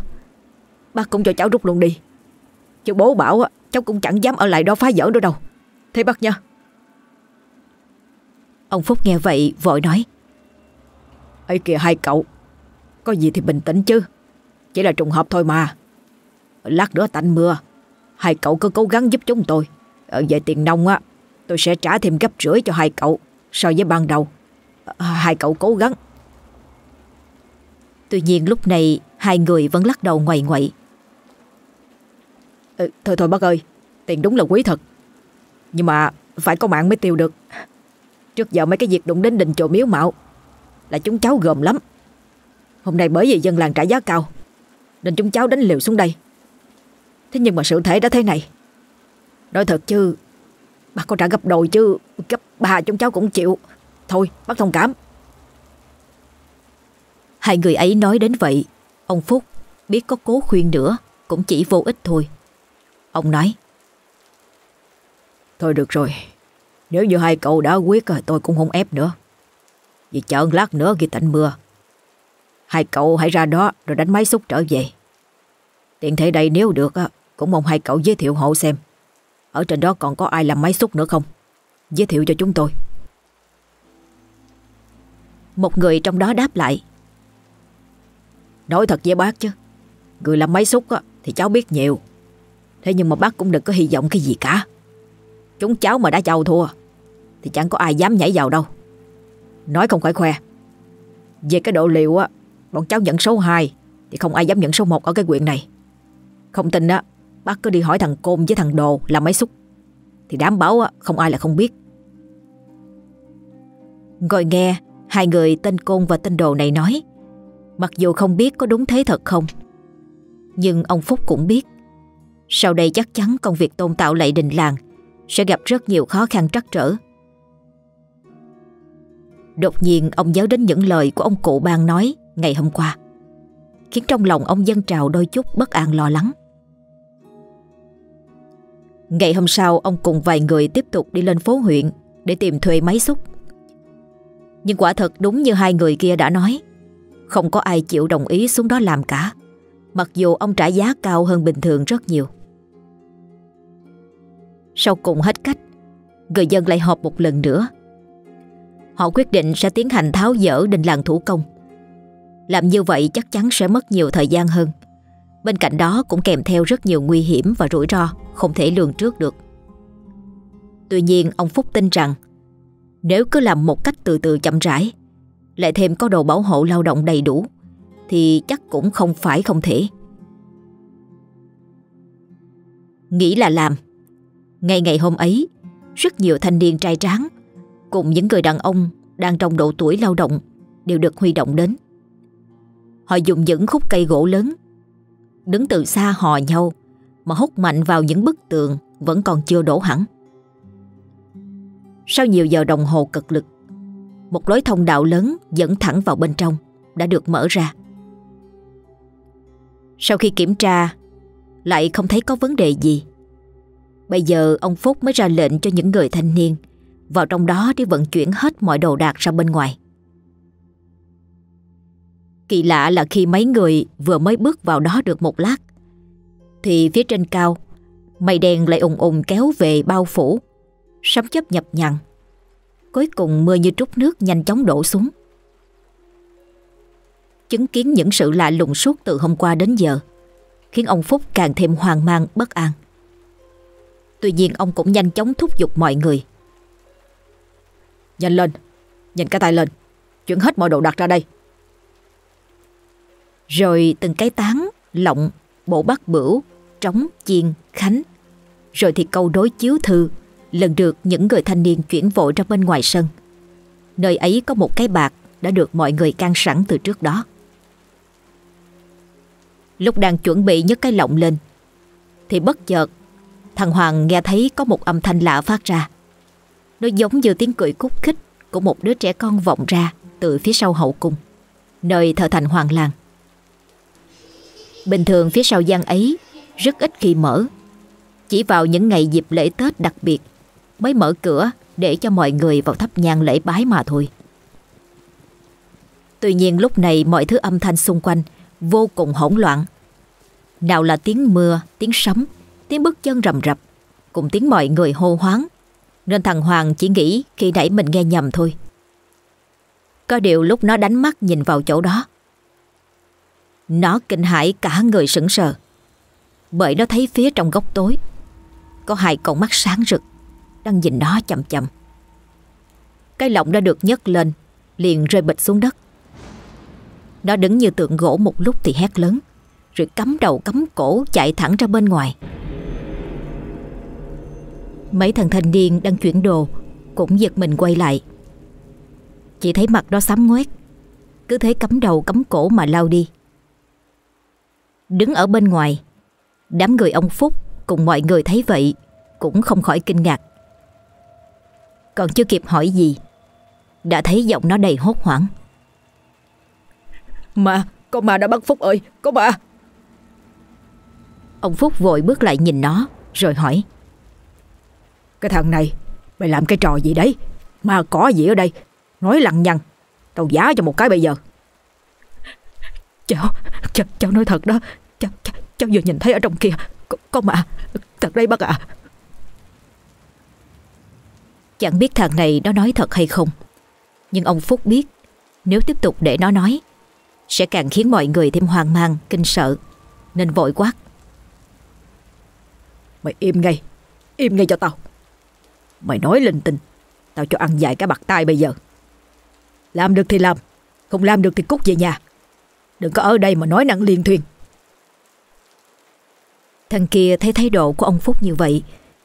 Bác cũng cho cháu rút luôn đi. Chứ bố bảo cháu cũng chẳng dám ở lại đó phá dở nữa đâu. Thế bác nha. Ông Phúc nghe vậy vội nói. Ấy kìa hai cậu Có gì thì bình tĩnh chứ. Chỉ là trùng hợp thôi mà. Lát nữa tạnh mưa Hai cậu cứ cố gắng giúp chúng tôi. Ở về tiền nông á Tôi sẽ trả thêm gấp rưỡi cho hai cậu So với ban đầu. À, Hai cậu cố gắng. Tuy nhiên lúc này Hai người vẫn lắc đầu ngoại ngoại. Ừ, Thôi thôi bác ơi Tiền đúng là quý thật. Nhưng mà phải có mạng mới tiêu được Trước giờ mấy cái việc đụng đến đình chùa miếu mạo, Là chúng cháu gồm lắm. Hôm nay bởi vì dân làng trả giá cao, nên chúng cháu đánh liều xuống đây. Thế nhưng mà sự thể đã thế này. Nói thật chứ Bác có trả gấp đôi chứ, Gấp ba chúng cháu cũng chịu. Thôi bác thông cảm. Hai người ấy nói đến vậy, Ông Phúc biết có cố khuyên nữa, Cũng chỉ vô ích thôi. Ông nói, Thôi được rồi. Nếu như hai cậu đã quyết, Tôi cũng không ép nữa Vì chờ lát nữa khi tạnh mưa Hai cậu hãy ra đó rồi đánh máy xúc trở về. Tiện thể đây nếu được, cũng mong hai cậu giới thiệu hộ xem. Ở trên đó còn có ai làm máy xúc nữa không? Giới thiệu cho chúng tôi. Một người trong đó đáp lại. Nói thật với bác chứ. Người làm máy xúc thì cháu biết nhiều. Thế nhưng mà bác cũng đừng có hy vọng cái gì cả. Chúng cháu mà đã chầu thua thì chẳng có ai dám nhảy vào đâu. Nói không phải khoe. Về cái độ liệu á Bọn cháu nhận số 2 Thì không ai dám nhận số 1 ở cái quyện này Không tin á Bác cứ đi hỏi thằng Côn với thằng Đồ làm máy xúc Thì đảm bảo á, không ai là không biết Ngồi nghe Hai người tên Côn và tên Đồ này nói Mặc dù không biết có đúng thế thật không Nhưng ông Phúc cũng biết Sau đây chắc chắn công việc tôn tạo lại đình làng sẽ gặp rất nhiều khó khăn trắc trở Đột nhiên ông nhớ đến những lời của ông cụ Bang nói ngày hôm qua Khiến trong lòng ông dân trào đôi chút bất an lo lắng Ngày hôm sau ông cùng vài người tiếp tục đi lên phố huyện để tìm thuê máy xúc. Nhưng quả thật đúng như hai người kia đã nói, không có ai chịu đồng ý xuống đó làm cả, mặc dù ông trả giá cao hơn bình thường rất nhiều. Sau cùng hết cách, người dân lại họp một lần nữa. Họ quyết định sẽ tiến hành tháo dỡ đình làng thủ công. Làm như vậy chắc chắn sẽ mất nhiều thời gian hơn. Bên cạnh đó cũng kèm theo rất nhiều nguy hiểm và rủi ro không thể lường trước được. Tuy nhiên ông Phúc tin rằng nếu cứ làm một cách từ từ chậm rãi lại thêm có đồ bảo hộ lao động đầy đủ thì chắc cũng không phải không thể. Nghĩ là làm. Ngay ngày hôm ấy, rất nhiều thanh niên trai tráng cùng những người đàn ông đang trong độ tuổi lao động đều được huy động đến. Họ dùng những khúc cây gỗ lớn, đứng từ xa hò nhau mà hút mạnh vào những bức tường vẫn còn chưa đổ hẳn. Sau nhiều giờ đồng hồ cực lực, một lối thông đạo lớn dẫn thẳng vào bên trong đã được mở ra. Sau khi kiểm tra, lại không thấy có vấn đề gì. Bây giờ ông Phúc mới ra lệnh cho những người thanh niên vào trong đó để vận chuyển hết mọi đồ đạc ra bên ngoài. Kỳ lạ là khi mấy người vừa mới bước vào đó được một lát, thì phía trên cao, mây đen lại ùng ùng kéo về bao phủ, sấm chớp nhập nhằn. Cuối cùng mưa như trút nước nhanh chóng đổ xuống. Chứng kiến những sự lạ lùng suốt từ hôm qua đến giờ, khiến ông Phúc càng thêm hoang mang bất an. Tuy nhiên ông cũng nhanh chóng thúc giục mọi người. Nhanh lên, nhìn cái tay lên, chuyển hết mọi đồ đặt ra đây. Rồi từng cái tán, lọng, bộ bát bửu, trống, chiên, khánh. Rồi thì câu đối chiếu thư lần được những người thanh niên chuyển vội ra bên ngoài sân. Nơi ấy có một cái bạc đã được mọi người can sẵn từ trước đó. Lúc đang chuẩn bị nhấc cái lọng lên thì bất chợt thằng Hoàng nghe thấy có một âm thanh lạ phát ra. Nó giống như tiếng cười cúc khích của một đứa trẻ con vọng ra từ phía sau hậu cung, nơi thờ thành Hoàng làng. Bình thường phía sau gian ấy rất ít khi mở. Chỉ vào những ngày dịp lễ Tết đặc biệt mới mở cửa để cho mọi người vào thắp nhang lễ bái mà thôi. Tuy nhiên lúc này mọi thứ âm thanh xung quanh vô cùng hỗn loạn. Nào là tiếng mưa, tiếng sấm, tiếng bước chân rầm rập, cùng tiếng mọi người hô hoáng. Nên thằng Hoàng chỉ nghĩ khi nãy mình nghe nhầm thôi. Có điều lúc nó đánh mắt nhìn vào chỗ đó. Nó kinh hãi cả người sững sờ. Bởi nó thấy phía trong góc tối có hai con mắt sáng rực đang nhìn nó chậm chậm. Cái lọng đã được nhấc lên, liền rơi bịch xuống đất. Nó đứng như tượng gỗ một lúc thì hét lớn, rồi cắm đầu cắm cổ chạy thẳng ra bên ngoài. Mấy thằng thanh niên đang chuyển đồ cũng giật mình quay lại. Chỉ thấy mặt nó xám ngoét, cứ thế cắm đầu cắm cổ mà lao đi. Đứng ở bên ngoài, đám người ông Phúc cùng mọi người thấy vậy cũng không khỏi kinh ngạc. Còn chưa kịp hỏi gì Đã thấy giọng nó đầy hốt hoảng Mà Con mà đã bắt Phúc ơi Con mà Ông Phúc vội bước lại nhìn nó Rồi hỏi. Cái thằng này Mày làm cái trò gì đấy? Mà có gì ở đây? Nói lằng nhằng Tao giá cho một cái bây giờ. Cháu Cháu, cháu nói thật đó. Cháu, cháu, cháu vừa nhìn thấy ở trong kia Con, con mà Thật đấy bác ạ. À. Chẳng biết thằng này nó nói thật hay không Nhưng ông Phúc biết Nếu tiếp tục để nó nói Sẽ càng khiến mọi người thêm hoang mang, kinh sợ Nên vội quát Mày im ngay. Im ngay cho tao. Mày nói linh tinh. Tao cho ăn dài cái bạc tay bây giờ. Làm được thì làm. Không làm được thì cút về nhà. Đừng có ở đây mà nói năng liên thuyền. Thằng kia thấy thái độ của ông Phúc như vậy,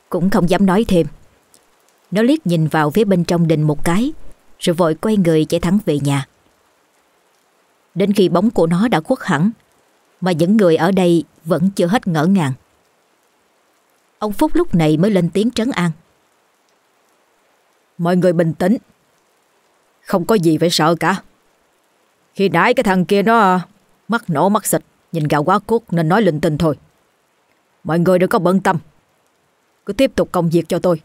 Cũng không dám nói thêm. Nó liếc nhìn vào phía bên trong đình một cái, Rồi vội quay người chạy thẳng về nhà. Đến khi bóng của nó đã khuất hẳn, Mà những người ở đây vẫn chưa hết ngỡ ngàng. Ông Phúc lúc này mới lên tiếng trấn an. Mọi người bình tĩnh. Không có gì phải sợ cả. Khi nãy cái thằng kia nó Mắt nổ mắt xịt Nhìn gạo quá cốt nên nói linh tinh thôi. Mọi người đừng có bận tâm. Cứ tiếp tục công việc cho tôi.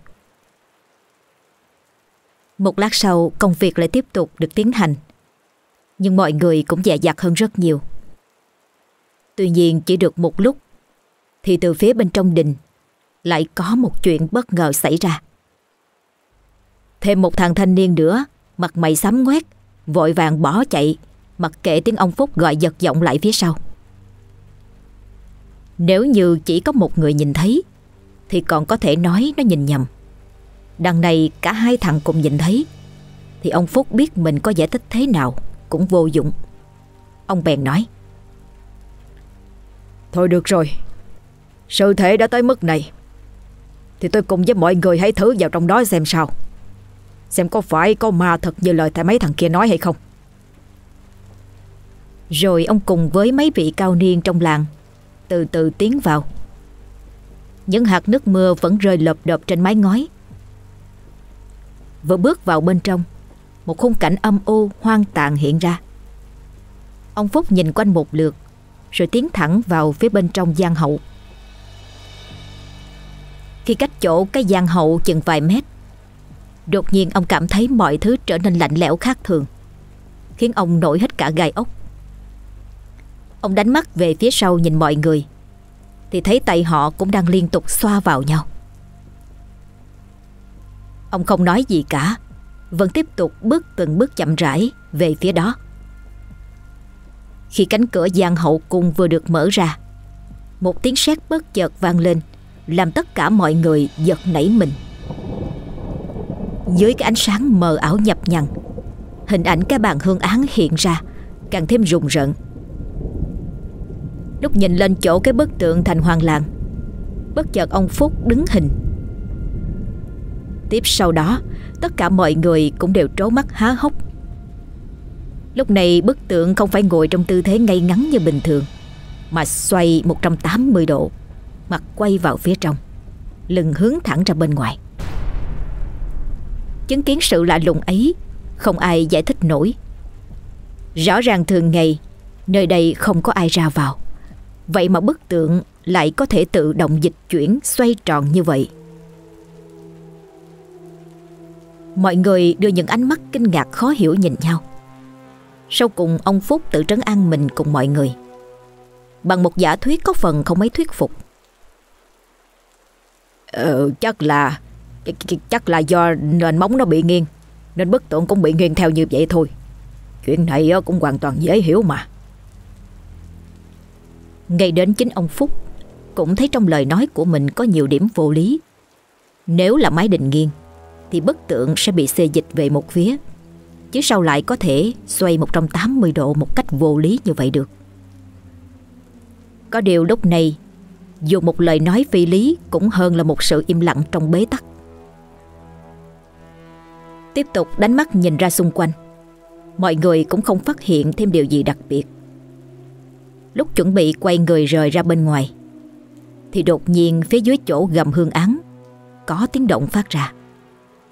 Một lát sau công việc lại tiếp tục được tiến hành. Nhưng mọi người cũng dè dặt hơn rất nhiều. Tuy nhiên chỉ được một lúc Thì từ phía bên trong đình lại có một chuyện bất ngờ xảy ra. Thêm một thằng thanh niên nữa, Mặt mày sám ngoét, Vội vàng bỏ chạy, Mặc kệ tiếng ông Phúc gọi giật giọng lại phía sau. Nếu như chỉ có một người nhìn thấy, Thì còn có thể nói nó nhìn nhầm. Đằng này cả hai thằng cùng nhìn thấy, Thì ông Phúc biết mình có giải thích thế nào Cũng vô dụng. Ông bèn nói, Thôi được rồi, Sự thể đã tới mức này. Thì tôi cùng với mọi người hãy thử vào trong đó xem sao. Xem có phải có ma thật như lời mấy thằng kia nói hay không. Rồi ông cùng với mấy vị cao niên trong làng Từ từ tiến vào. Những hạt nước mưa vẫn rơi lợp đợp trên mái ngói. Vừa bước vào bên trong, Một khung cảnh âm u, hoang tàn hiện ra. Ông Phúc nhìn quanh một lượt, Rồi tiến thẳng vào phía bên trong gian hậu. Khi cách chỗ cái gian hậu chừng vài mét. Đột nhiên ông cảm thấy mọi thứ trở nên lạnh lẽo khác thường, Khiến ông nổi hết cả gai ốc. Ông đánh mắt về phía sau nhìn mọi người, Thì thấy tay họ cũng đang liên tục xoa vào nhau. Ông không nói gì cả, Vẫn tiếp tục bước từng bước chậm rãi Về phía đó. Khi cánh cửa gian hậu cung vừa được mở ra, Một tiếng sét bất chợt vang lên. Làm tất cả mọi người giật nảy mình. Dưới cái ánh sáng mờ ảo nhập nhằn Hình ảnh cái bàn hương án hiện ra, Càng thêm rùng rợn. Lúc nhìn lên chỗ cái bức tượng thành hoàng làng, Bất chợt ông Phúc đứng hình. Tiếp sau đó, Tất cả mọi người cũng đều trố mắt há hốc. Lúc này bức tượng không phải ngồi trong tư thế ngay ngắn như bình thường, Mà xoay 180 độ. Mặt quay vào phía trong, Lưng hướng thẳng ra bên ngoài. Chứng kiến sự lạ lùng ấy, Không ai giải thích nổi. Rõ ràng thường ngày, Nơi đây không có ai ra vào. Vậy mà bức tượng lại có thể tự động dịch chuyển xoay tròn như vậy. Mọi người đưa những ánh mắt kinh ngạc khó hiểu nhìn nhau. Sau cùng, ông Phúc tự trấn an mình cùng mọi người. Bằng một giả thuyết có phần không mấy thuyết phục Ờ chắc là Chắc là do nền móng nó bị nghiêng Nên bức tượng cũng bị nghiêng theo như vậy thôi Chuyện này cũng hoàn toàn dễ hiểu mà Ngay đến chính ông Phúc Cũng thấy trong lời nói của mình có nhiều điểm vô lý Nếu là mái đình nghiêng thì bức tượng sẽ bị xê dịch về một phía. Chứ sao lại có thể xoay 180 độ một cách vô lý như vậy được? Có điều lúc này, dù một lời nói phi lý cũng hơn là một sự im lặng trong bế tắc. Tiếp tục đánh mắt nhìn ra xung quanh. Mọi người cũng không phát hiện thêm điều gì đặc biệt. Lúc chuẩn bị quay người rời ra bên ngoài, thì đột nhiên phía dưới chỗ gầm hương án có tiếng động phát ra.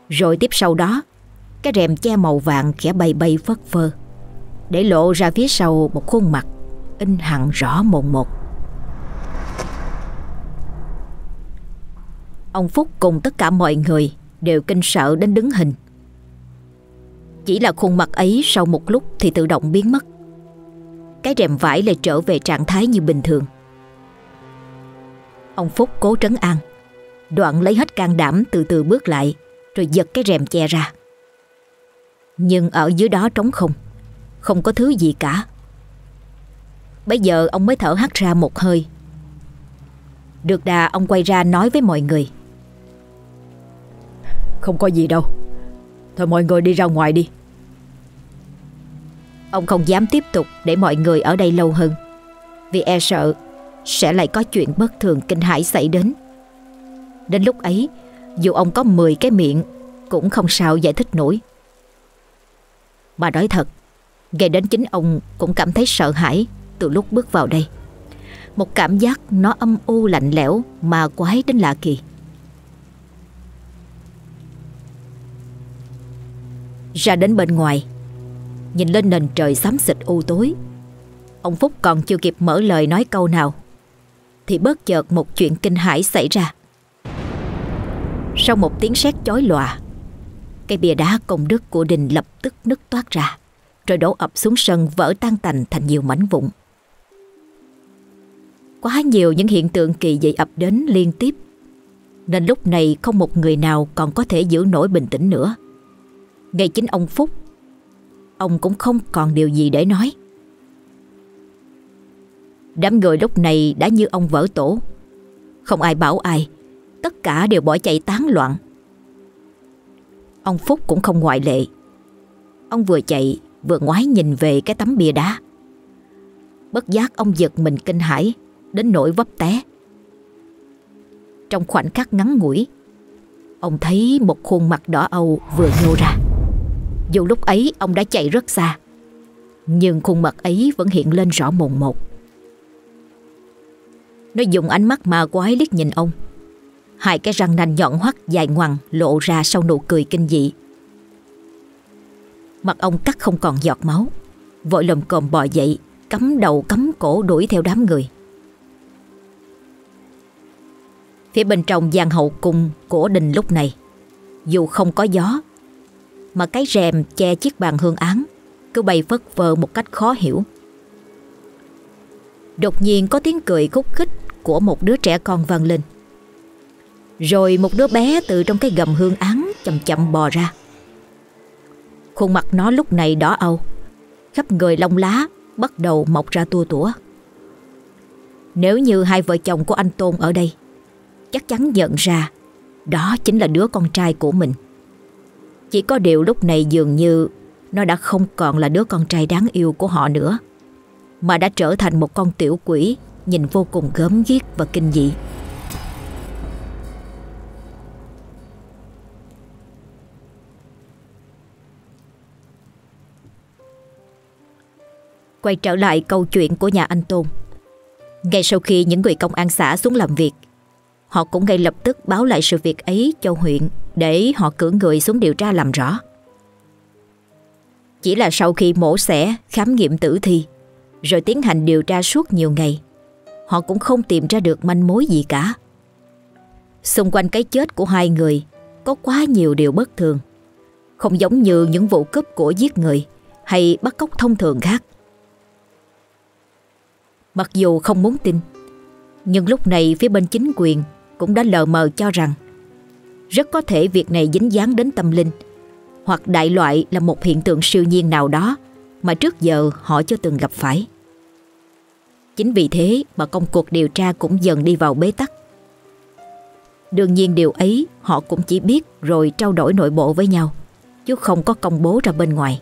Rồi tiếp sau đó Cái rèm che màu vàng khẽ bay bay phất phơ Để lộ ra phía sau một khuôn mặt In hẳn rõ mồn một Ông Phúc cùng tất cả mọi người Đều kinh sợ đến đứng hình. Chỉ là khuôn mặt ấy Sau một lúc thì tự động biến mất. Cái rèm vải lại trở về trạng thái như bình thường. Ông Phúc cố trấn an, Đoạn lấy hết can đảm từ từ bước lại, rồi giật cái rèm che ra. Nhưng ở dưới đó trống không Không có thứ gì cả. Bây giờ ông mới thở hắt ra một hơi. Được đà, ông quay ra nói với mọi người. Không có gì đâu. Thôi mọi người đi ra ngoài đi. Ông không dám tiếp tục để mọi người ở đây lâu hơn. Vì e sợ Sẽ lại có chuyện bất thường kinh hãi xảy đến. Đến lúc ấy, dù ông có 10 cái miệng, Cũng không sao giải thích nổi. Mà nói thật Ngay đến chính ông cũng cảm thấy sợ hãi Từ lúc bước vào đây. Một cảm giác nó âm u lạnh lẽo Mà quái đến lạ kỳ. Ra đến bên ngoài. Nhìn lên nền trời xám xịt u tối. Ông Phúc còn chưa kịp mở lời nói câu nào, Thì bất chợt một chuyện kinh hãi xảy ra. Sau một tiếng sét chói lòa cây bìa đá công đức của đình lập tức nứt toát ra, Rồi đổ ập xuống sân vỡ tan tành thành nhiều mảnh vụn. Quá nhiều những hiện tượng kỳ dị ập đến liên tiếp, Nên lúc này không một người nào còn có thể giữ nổi bình tĩnh nữa. Ngay chính ông Phúc, Ông cũng không còn điều gì để nói. Đám người lúc này đã như ông vỡ tổ. Không ai bảo ai, Tất cả đều bỏ chạy tán loạn. Ông Phúc cũng không ngoại lệ. Ông vừa chạy, vừa ngoái nhìn về cái tấm bia đá. Bất giác ông giật mình kinh hãi, Đến nỗi vấp té. Trong khoảnh khắc ngắn ngủi, Ông thấy một khuôn mặt đỏ âu vừa nhô ra. Dù lúc ấy ông đã chạy rất xa Nhưng khuôn mặt ấy vẫn hiện lên rõ mồn một Nó dùng ánh mắt ma quái liếc nhìn ông Hai cái răng nanh nhọn hoắt dài ngoằng lộ ra sau nụ cười kinh dị. Mặt ông cắt không còn giọt máu, vội lồm cồm bò dậy, cắm đầu cắm cổ đuổi theo đám người. Phía bên trong gian hậu cung của đình lúc này, dù không có gió, mà cái rèm che chiếc bàn hương án cứ bay phất phơ một cách khó hiểu. Đột nhiên có tiếng cười khúc khích của một đứa trẻ con vang lên. Rồi một đứa bé từ trong cái gầm hương án chậm chậm bò ra. Khuôn mặt nó lúc này đỏ âu, khắp người lông lá bắt đầu mọc ra tua tủa. Nếu như hai vợ chồng của anh Tôn ở đây, chắc chắn nhận ra đó chính là đứa con trai của mình. Chỉ có điều lúc này dường như nó đã không còn là đứa con trai đáng yêu của họ nữa, mà đã trở thành một con tiểu quỷ nhìn vô cùng gớm ghiếc và kinh dị. Quay trở lại câu chuyện của nhà anh Tôn Ngay sau khi những người công an xã xuống làm việc Họ cũng ngay lập tức báo lại sự việc ấy cho huyện Để họ cử người xuống điều tra làm rõ. Chỉ là sau khi mổ xẻ, khám nghiệm tử thi Rồi tiến hành điều tra suốt nhiều ngày Họ cũng không tìm ra được manh mối gì cả. Xung quanh cái chết của hai người Có quá nhiều điều bất thường Không giống như những vụ cướp của giết người Hay bắt cóc thông thường khác. Mặc dù không muốn tin Nhưng lúc này phía bên chính quyền cũng đã lờ mờ cho rằng Rất có thể việc này dính dáng đến tâm linh Hoặc đại loại là một hiện tượng siêu nhiên nào đó Mà trước giờ họ chưa từng gặp phải. Chính vì thế mà công cuộc điều tra cũng dần đi vào bế tắc. Đương nhiên điều ấy họ cũng chỉ biết rồi trao đổi nội bộ với nhau Chứ không có công bố ra bên ngoài.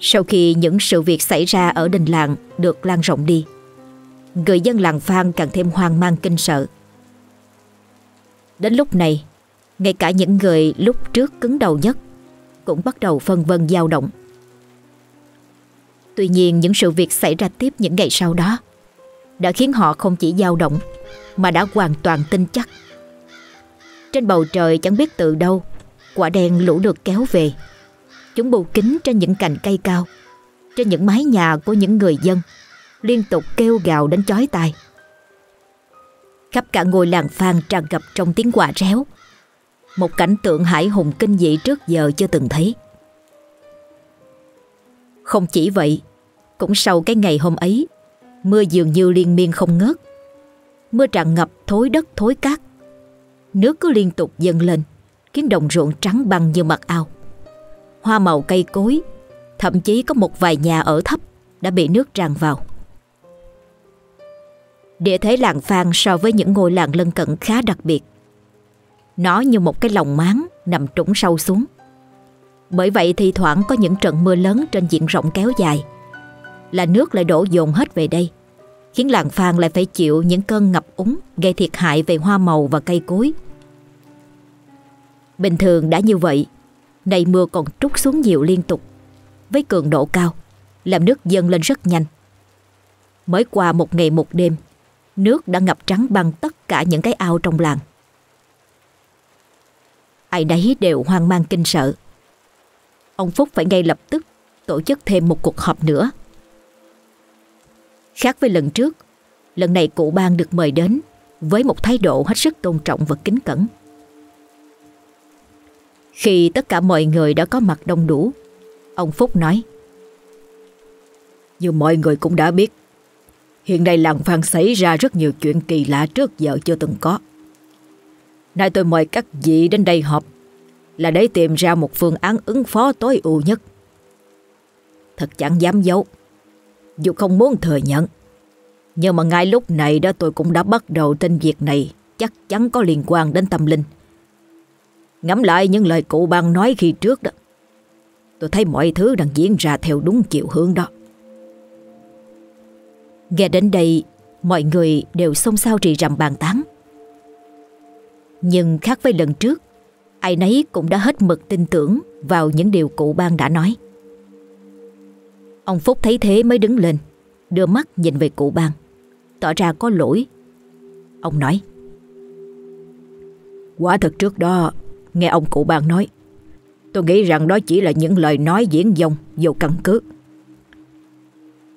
Sau khi những sự việc xảy ra ở đình làng được lan rộng đi, người dân làng Phan càng thêm hoang mang kinh sợ. Đến lúc này, ngay cả những người lúc trước cứng đầu nhất cũng bắt đầu phân vân dao động. Tuy nhiên những sự việc xảy ra tiếp những ngày sau đó đã khiến họ không chỉ dao động mà đã hoàn toàn tin chắc. Trên bầu trời chẳng biết từ đâu quả đen lũ được kéo về Chúng bù kính trên những cành cây cao Trên những mái nhà của những người dân Liên tục kêu gào đến chói tai. Khắp cả ngôi làng phan tràn ngập trong tiếng quả réo. Một cảnh tượng hải hùng kinh dị trước giờ chưa từng thấy. Không chỉ vậy Cũng sau cái ngày hôm ấy Mưa dường như liên miên không ngớt. Mưa tràn ngập thối đất thối cát. Nước cứ liên tục dâng lên Khiến đồng ruộng trắng băng như mặt ao hoa màu cây cối, thậm chí có một vài nhà ở thấp đã bị nước tràn vào. Địa thế làng Phan so với những ngôi làng lân cận khá đặc biệt. Nó như một cái lòng máng nằm trũng sâu xuống. Bởi vậy thì thoảng có những trận mưa lớn trên diện rộng kéo dài. Là nước lại đổ dồn hết về đây, khiến làng Phan lại phải chịu những cơn ngập úng gây thiệt hại về hoa màu và cây cối. Bình thường đã như vậy, Nay mưa còn trút xuống nhiều liên tục Với cường độ cao Làm nước dâng lên rất nhanh Mới qua một ngày một đêm Nước đã ngập trắng bằng tất cả những cái ao trong làng. Ai nấy đều hoang mang kinh sợ. Ông Phúc phải ngay lập tức tổ chức thêm một cuộc họp nữa. Khác với lần trước Lần này cụ ban được mời đến Với một thái độ hết sức tôn trọng và kính cẩn. Khi tất cả mọi người đã có mặt đông đủ, ông Phúc nói. Như mọi người cũng đã biết, hiện nay làng Phan xảy ra rất nhiều chuyện kỳ lạ trước giờ chưa từng có. Nay tôi mời các vị đến đây họp là để tìm ra một phương án ứng phó tối ưu nhất. Thật chẳng dám giấu, dù không muốn thừa nhận, nhưng mà ngay lúc này đó tôi cũng đã bắt đầu tin việc này chắc chắn có liên quan đến tâm linh. Ngắm lại những lời cụ băng nói khi trước đó, tôi thấy mọi thứ đang diễn ra theo đúng chiều hướng đó. Nghe đến đây, mọi người đều xông xao rì rầm bàn tán. Nhưng khác với lần trước, ai nấy cũng đã hết mực tin tưởng vào những điều cụ ban đã nói. Ông Phúc thấy thế mới đứng lên, đưa mắt nhìn về cụ ban, tỏ ra có lỗi. Ông nói, Quả thật trước đó, nghe ông cụ ban nói, tôi nghĩ rằng đó chỉ là những lời nói diễn dông, vô căn cứ.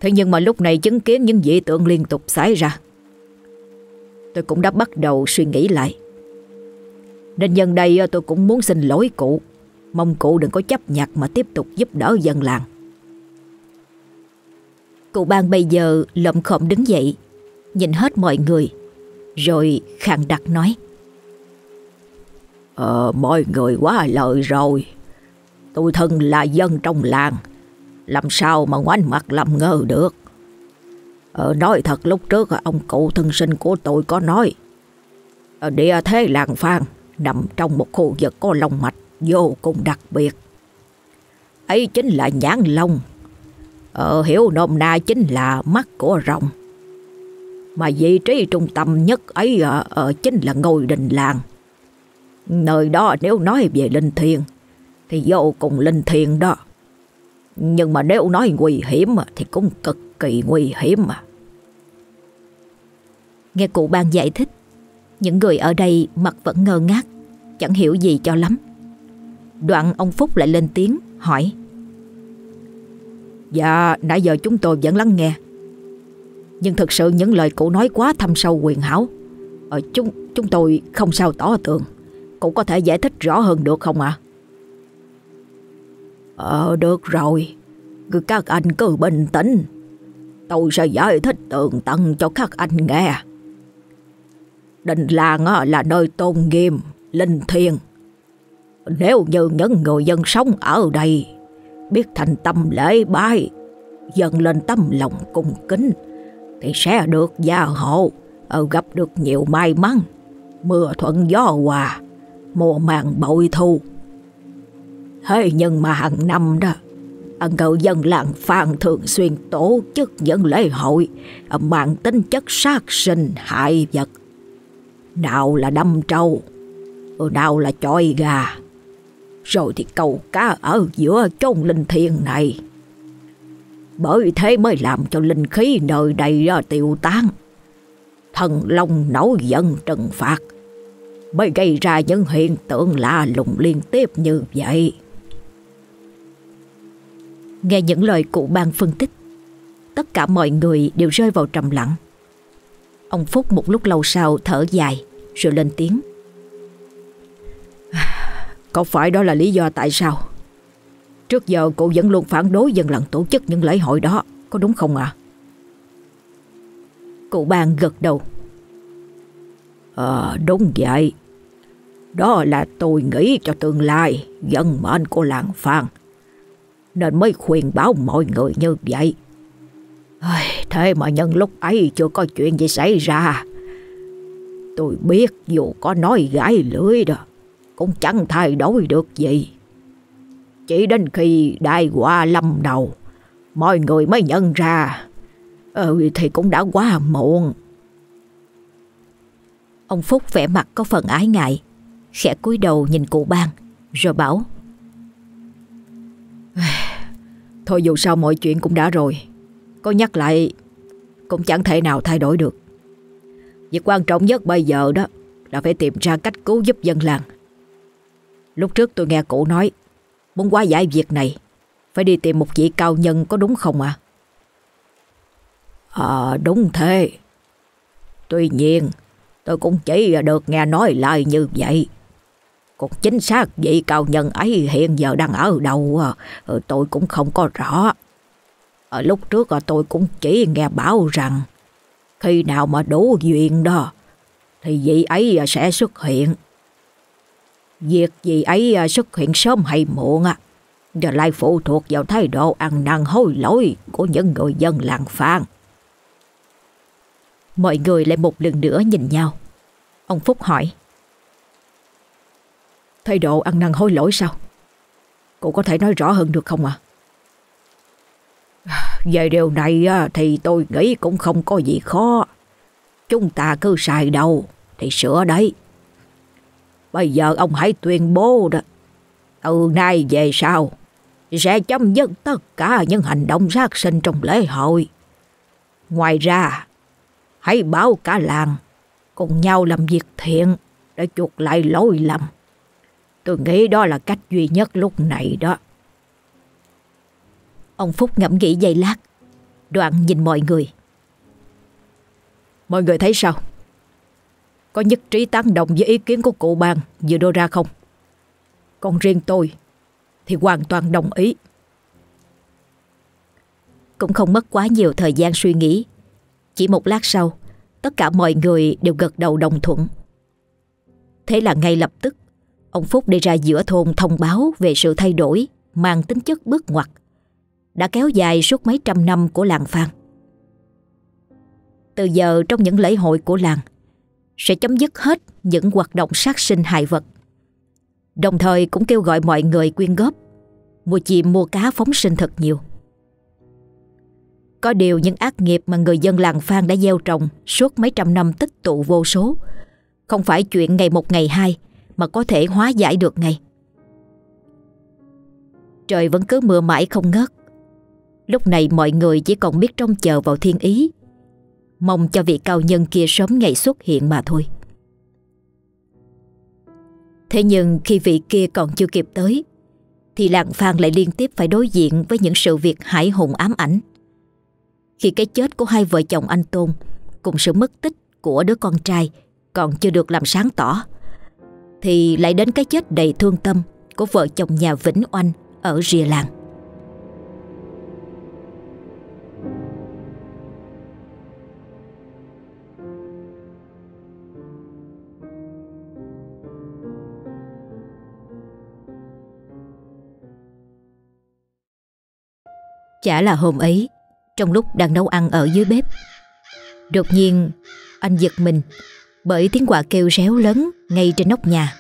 Thế nhưng mà lúc này chứng kiến những dị tượng liên tục xảy ra, tôi cũng đã bắt đầu suy nghĩ lại. Nên nhân đây ờ, tôi cũng muốn xin lỗi cụ. Mong cụ đừng có chấp nhặt mà tiếp tục giúp đỡ dân làng. Cụ ban bây giờ lậm khộm đứng dậy Nhìn hết mọi người Rồi khàn đặc nói. Ờ mọi người quá lời rồi. Tôi thân là dân trong làng làm sao mà ngoảnh mặt làm ngơ được Ờ nói thật lúc trước ông cụ thân sinh của tôi có nói Ở địa thế làng Phan nằm trong một khu vực có lòng mạch vô cùng đặc biệt. Ấy chính là nhãn long. Ở hiểu nôm na chính là mắt của rồng. Mà vị trí trung tâm nhất ấy ở, ở chính là ngôi đình làng. Nơi đó nếu nói về linh thiền thì vô cùng linh thiền đó. Nhưng mà nếu nói nguy hiểm thì cũng cực kỳ nguy hiểm mà. Nghe cụ ban giải thích, những người ở đây mặt vẫn ngơ ngác Chẳng hiểu gì cho lắm. Đoạn ông Phúc lại lên tiếng hỏi. Dạ nãy giờ chúng tôi vẫn lắng nghe. Nhưng thực sự những lời cụ nói quá thâm sâu quyền hảo. Ở chúng, chúng tôi không sao tỏ tường. Cụ có thể giải thích rõ hơn được không ạ? Ờ được rồi Các anh cứ bình tĩnh Tôi sẽ giải thích tường tận cho các anh nghe Đình làng là nơi tôn nghiêm linh thiêng. Nếu như những người dân sống ở đây biết thành tâm lễ bái, dần lên tâm lòng cung kính, thì sẽ được gia hộ, ờ, gặp được nhiều may mắn, mưa thuận gió hòa, mùa màng bội thu. Thế nhưng mà hàng năm đó, người dân làng Phan thường xuyên tổ chức những lễ hội mang tính chất sát sinh hại vật. Nào là đâm trâu, nào là chọi gà. Rồi thì cầu cá ở giữa chốn linh thiêng này. Bởi thế mới làm cho linh khí nơi đây tiêu tán, Thần long nổi giận trừng phạt. Mới gây ra những hiện tượng lạ lùng liên tiếp như vậy. Nghe những lời cụ ban phân tích, tất cả mọi người đều rơi vào trầm lặng. Ông Phúc một lúc lâu sau thở dài rồi lên tiếng. Có phải đó là lý do tại sao Trước giờ cụ vẫn luôn phản đối dân lần tổ chức những lễ hội đó Có đúng không ạ à? Cụ ban gật đầu Ờ đúng vậy Đó là tôi nghĩ cho tương lai Dân mệnh của làng Phan nên mới khuyên báo mọi người như vậy Thế mà nhân lúc ấy chưa có chuyện gì xảy ra Tôi biết dù có nói gãi lưỡi đó cũng chẳng thay đổi được gì. Chỉ đến khi đại qua lâm đầu, mọi người mới nhận ra, ừ thì cũng đã quá muộn. Ông Phúc vẻ mặt có phần ái ngại, khẽ cúi đầu nhìn cụ ban, rồi bảo. Thôi dù sao mọi chuyện cũng đã rồi, có nhắc lại cũng chẳng thể nào thay đổi được. Việc quan trọng nhất bây giờ đó là phải tìm ra cách cứu giúp dân làng. Lúc trước tôi nghe cụ nói Muốn quá giải việc này Phải đi tìm một vị cao nhân có đúng không ạ Ờ đúng thế Tuy nhiên Tôi cũng chỉ được nghe nói lời như vậy còn chính xác vị cao nhân ấy hiện giờ đang ở đâu à, ờ, tôi cũng không có rõ. Ở lúc trước à, tôi cũng chỉ nghe bảo rằng khi nào mà đủ duyên đó, thì vị ấy à, sẽ xuất hiện. Việc vị ấy xuất hiện sớm hay muộn á giờ lại phụ thuộc vào thái độ ăn năn hối lỗi của những người dân làng Phan. Mọi người lại một lần nữa nhìn nhau. Ông Phúc hỏi. Thái độ ăn năn hối lỗi sao? Cô có thể nói rõ hơn được không ạ? Về điều này thì tôi nghĩ cũng không có gì khó. Chúng ta cứ xài đầu thì sửa đấy. Bây giờ ông hãy tuyên bố đó. Từ nay về sau sẽ chấm dứt tất cả những hành động sát sinh trong lễ hội. Ngoài ra, hãy báo cả làng cùng nhau làm việc thiện để chuộc lại lỗi lầm. Tôi nghĩ đó là cách duy nhất lúc này đó. Ông Phúc ngẫm nghĩ giây lát, đoạn nhìn mọi người. Mọi người thấy sao? Có nhất trí tán đồng với ý kiến của cụ bàn vừa đưa ra không? Còn riêng tôi thì hoàn toàn đồng ý. Cũng không mất quá nhiều thời gian suy nghĩ. Chỉ một lát sau, tất cả mọi người đều gật đầu đồng thuận. Thế là ngay lập tức, ông Phúc đi ra giữa thôn thông báo về sự thay đổi mang tính chất bước ngoặt, đã kéo dài suốt mấy trăm năm của làng Phan. Từ giờ, trong những lễ hội của làng, sẽ chấm dứt hết những hoạt động sát sinh hại vật. Đồng thời cũng kêu gọi mọi người quyên góp, mua chim mua cá phóng sinh thật nhiều. Có điều những ác nghiệp mà người dân làng Phan đã gieo trồng suốt mấy trăm năm tích tụ vô số. Không phải chuyện ngày một ngày hai mà có thể hóa giải được ngay. Trời vẫn cứ mưa mãi không ngớt. Lúc này mọi người chỉ còn biết trông chờ vào thiên ý. Mong cho vị cao nhân kia sớm ngày xuất hiện mà thôi. Thế nhưng khi vị kia còn chưa kịp tới thì làng Phan lại liên tiếp phải đối diện với những sự việc hải hùng ám ảnh. Khi cái chết của hai vợ chồng anh Tôn cùng sự mất tích của đứa con trai còn chưa được làm sáng tỏ, thì lại đến cái chết đầy thương tâm của vợ chồng nhà Vĩnh Oanh ở rìa làng. Chả là hôm ấy, Trong lúc đang nấu ăn ở dưới bếp, Đột nhiên Anh giật mình bởi tiếng quạ kêu réo lớn Ngay trên nóc nhà.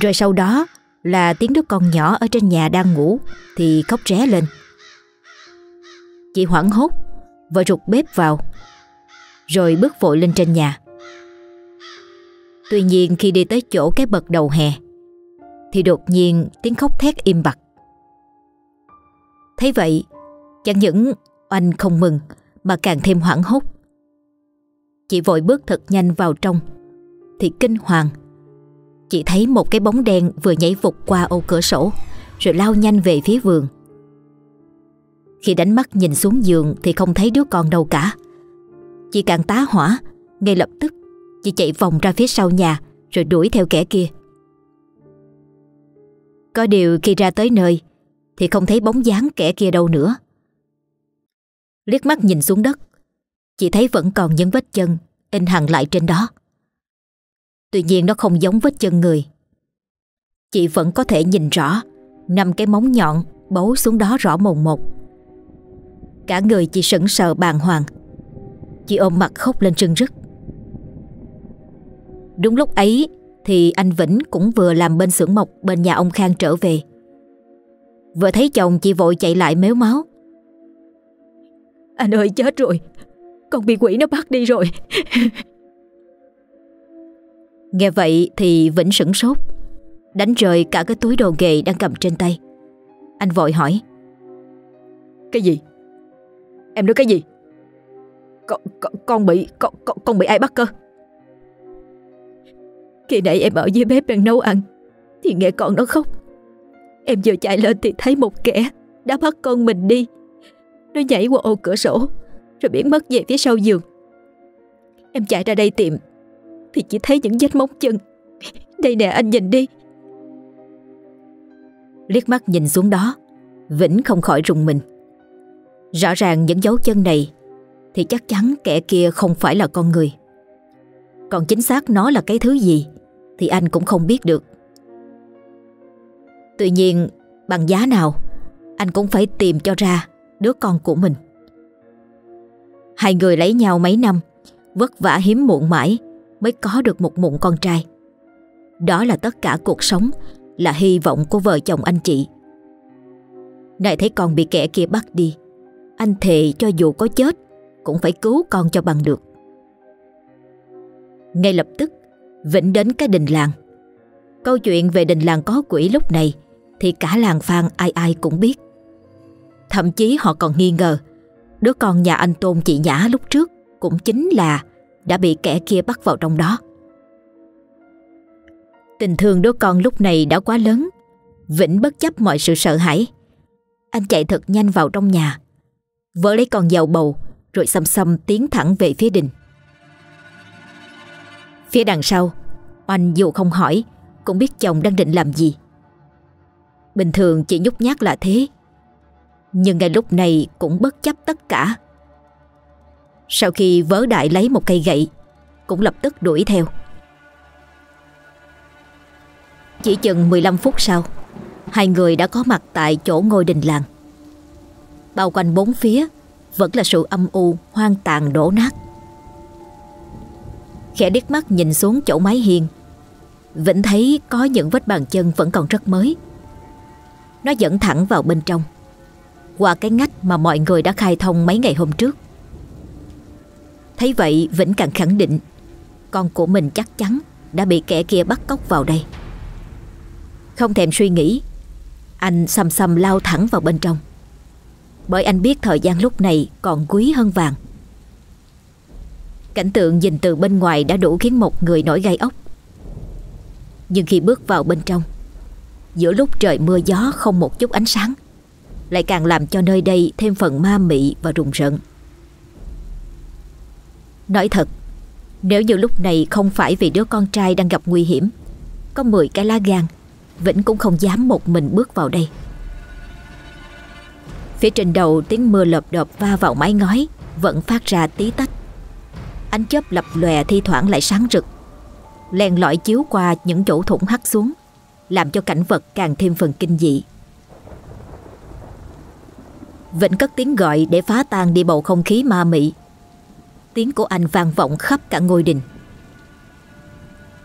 Rồi sau đó là tiếng đứa con nhỏ Ở trên nhà đang ngủ Thì khóc ré lên. Chị hoảng hốt và rụt bếp vào Rồi bước vội lên trên nhà. Tuy nhiên khi đi tới chỗ cái bậc đầu hè Thì đột nhiên tiếng khóc thét im bặt. Thấy vậy, chẳng những anh không mừng mà càng thêm hoảng hốt. Chị vội bước thật nhanh vào trong, thì kinh hoàng. Chị thấy một cái bóng đen vừa nhảy vụt qua ô cửa sổ, rồi lao nhanh về phía vườn. Khi đánh mắt nhìn xuống giường thì không thấy đứa con đâu cả. Chị càng tá hỏa, ngay lập tức chị chạy vòng ra phía sau nhà rồi đuổi theo kẻ kia. Có điều khi ra tới nơi thì không thấy bóng dáng kẻ kia đâu nữa. Liếc mắt nhìn xuống đất, chỉ thấy vẫn còn những vết chân, in hằn lại trên đó. Tuy nhiên nó không giống vết chân người. Chị vẫn có thể nhìn rõ năm cái móng nhọn, bấu xuống đó rõ mồn một. Cả người chị sững sờ bàng hoàng. Chị ôm mặt khóc lên rưng rức. Đúng lúc ấy thì anh Vĩnh cũng vừa làm bên xưởng mộc bên nhà ông Khang trở về. Vừa thấy chồng, chị vội chạy lại méo máu Anh ơi, chết rồi con bị quỷ nó bắt đi rồi. Nghe vậy thì Vĩnh sửng sốt. Đánh rời cả cái túi đồ nghề đang cầm trên tay. Anh vội hỏi. Cái gì? Em nói cái gì? Con, con, con bị con, con, con bị ai bắt cơ? Khi nãy em ở dưới bếp đang nấu ăn Thì nghe con nó khóc. Em vừa chạy lên thì thấy một kẻ Đã bắt con mình đi. Nó nhảy qua ô cửa sổ rồi biến mất về phía sau giường. Em chạy ra đây tìm, Thì chỉ thấy những vết móng chân. Đây nè, anh nhìn đi. Liếc mắt nhìn xuống đó, Vĩnh không khỏi rùng mình. Rõ ràng những dấu chân này Thì chắc chắn kẻ kia không phải là con người. Còn chính xác nó là cái thứ gì Thì anh cũng không biết được. Tuy nhiên, bằng giá nào, Anh cũng phải tìm cho ra đứa con của mình. Hai người lấy nhau mấy năm, Vất vả hiếm muộn mãi Mới có được một mụn con trai. Đó là tất cả cuộc sống, Là hy vọng của vợ chồng anh chị. Này thấy con bị kẻ kia bắt đi, Anh thề cho dù có chết, Cũng phải cứu con cho bằng được. Ngay lập tức, Vĩnh đến cái đình làng. Câu chuyện về đình làng có quỷ lúc này Thì cả làng Phan ai ai cũng biết. Thậm chí họ còn nghi ngờ Đứa con nhà anh Tôn chị Nhã lúc trước Cũng chính là Đã bị kẻ kia bắt vào trong đó. Tình thương đứa con lúc này đã quá lớn, Vĩnh bất chấp mọi sự sợ hãi. Anh chạy thật nhanh vào trong nhà, Vỡ lấy con dầu bầu, Rồi xăm xăm tiến thẳng về phía đình. Phía đằng sau Oanh dù không hỏi, Cũng biết chồng đang định làm gì. Bình thường chỉ nhút nhát là thế nhưng ngay lúc này cũng bất chấp tất cả. Sau khi vớ đại lấy một cây gậy, Cũng lập tức đuổi theo. Chỉ chừng 15 phút sau, Hai người đã có mặt tại chỗ ngôi đình làng. Bao quanh bốn phía Vẫn là sự âm u, Hoang tàn, đổ nát. Khẽ điếc mắt nhìn xuống chỗ mái hiên Vĩnh thấy có những vết bàn chân vẫn còn rất mới. Nó dẫn thẳng vào bên trong. Qua cái ngách mà mọi người đã khai thông mấy ngày hôm trước. Thấy vậy, Vĩnh càng khẳng định, Con của mình chắc chắn đã bị kẻ kia bắt cóc vào đây. Không thèm suy nghĩ, Anh xăm xăm lao thẳng vào bên trong. Bởi anh biết thời gian lúc này còn quý hơn vàng. Cảnh tượng nhìn từ bên ngoài đã đủ khiến một người nổi gai ốc. Nhưng khi bước vào bên trong, Giữa lúc trời mưa gió không một chút ánh sáng lại càng làm cho nơi đây thêm phần ma mị và rùng rợn. Nói thật, Nếu như lúc này không phải vì đứa con trai đang gặp nguy hiểm, Có 10 cái lá gan Vĩnh cũng không dám một mình bước vào đây. Phía trên đầu tiếng mưa lợp đợp va vào mái ngói, Vẫn phát ra tí tách. Ánh chớp lập lòe thi thoảng lại sáng rực, Len lỏi chiếu qua những chỗ thủng hắt xuống, Làm cho cảnh vật càng thêm phần kinh dị. Vĩnh cất tiếng gọi để phá tan đi bầu không khí ma mị. Tiếng của anh vang vọng khắp cả ngôi đình.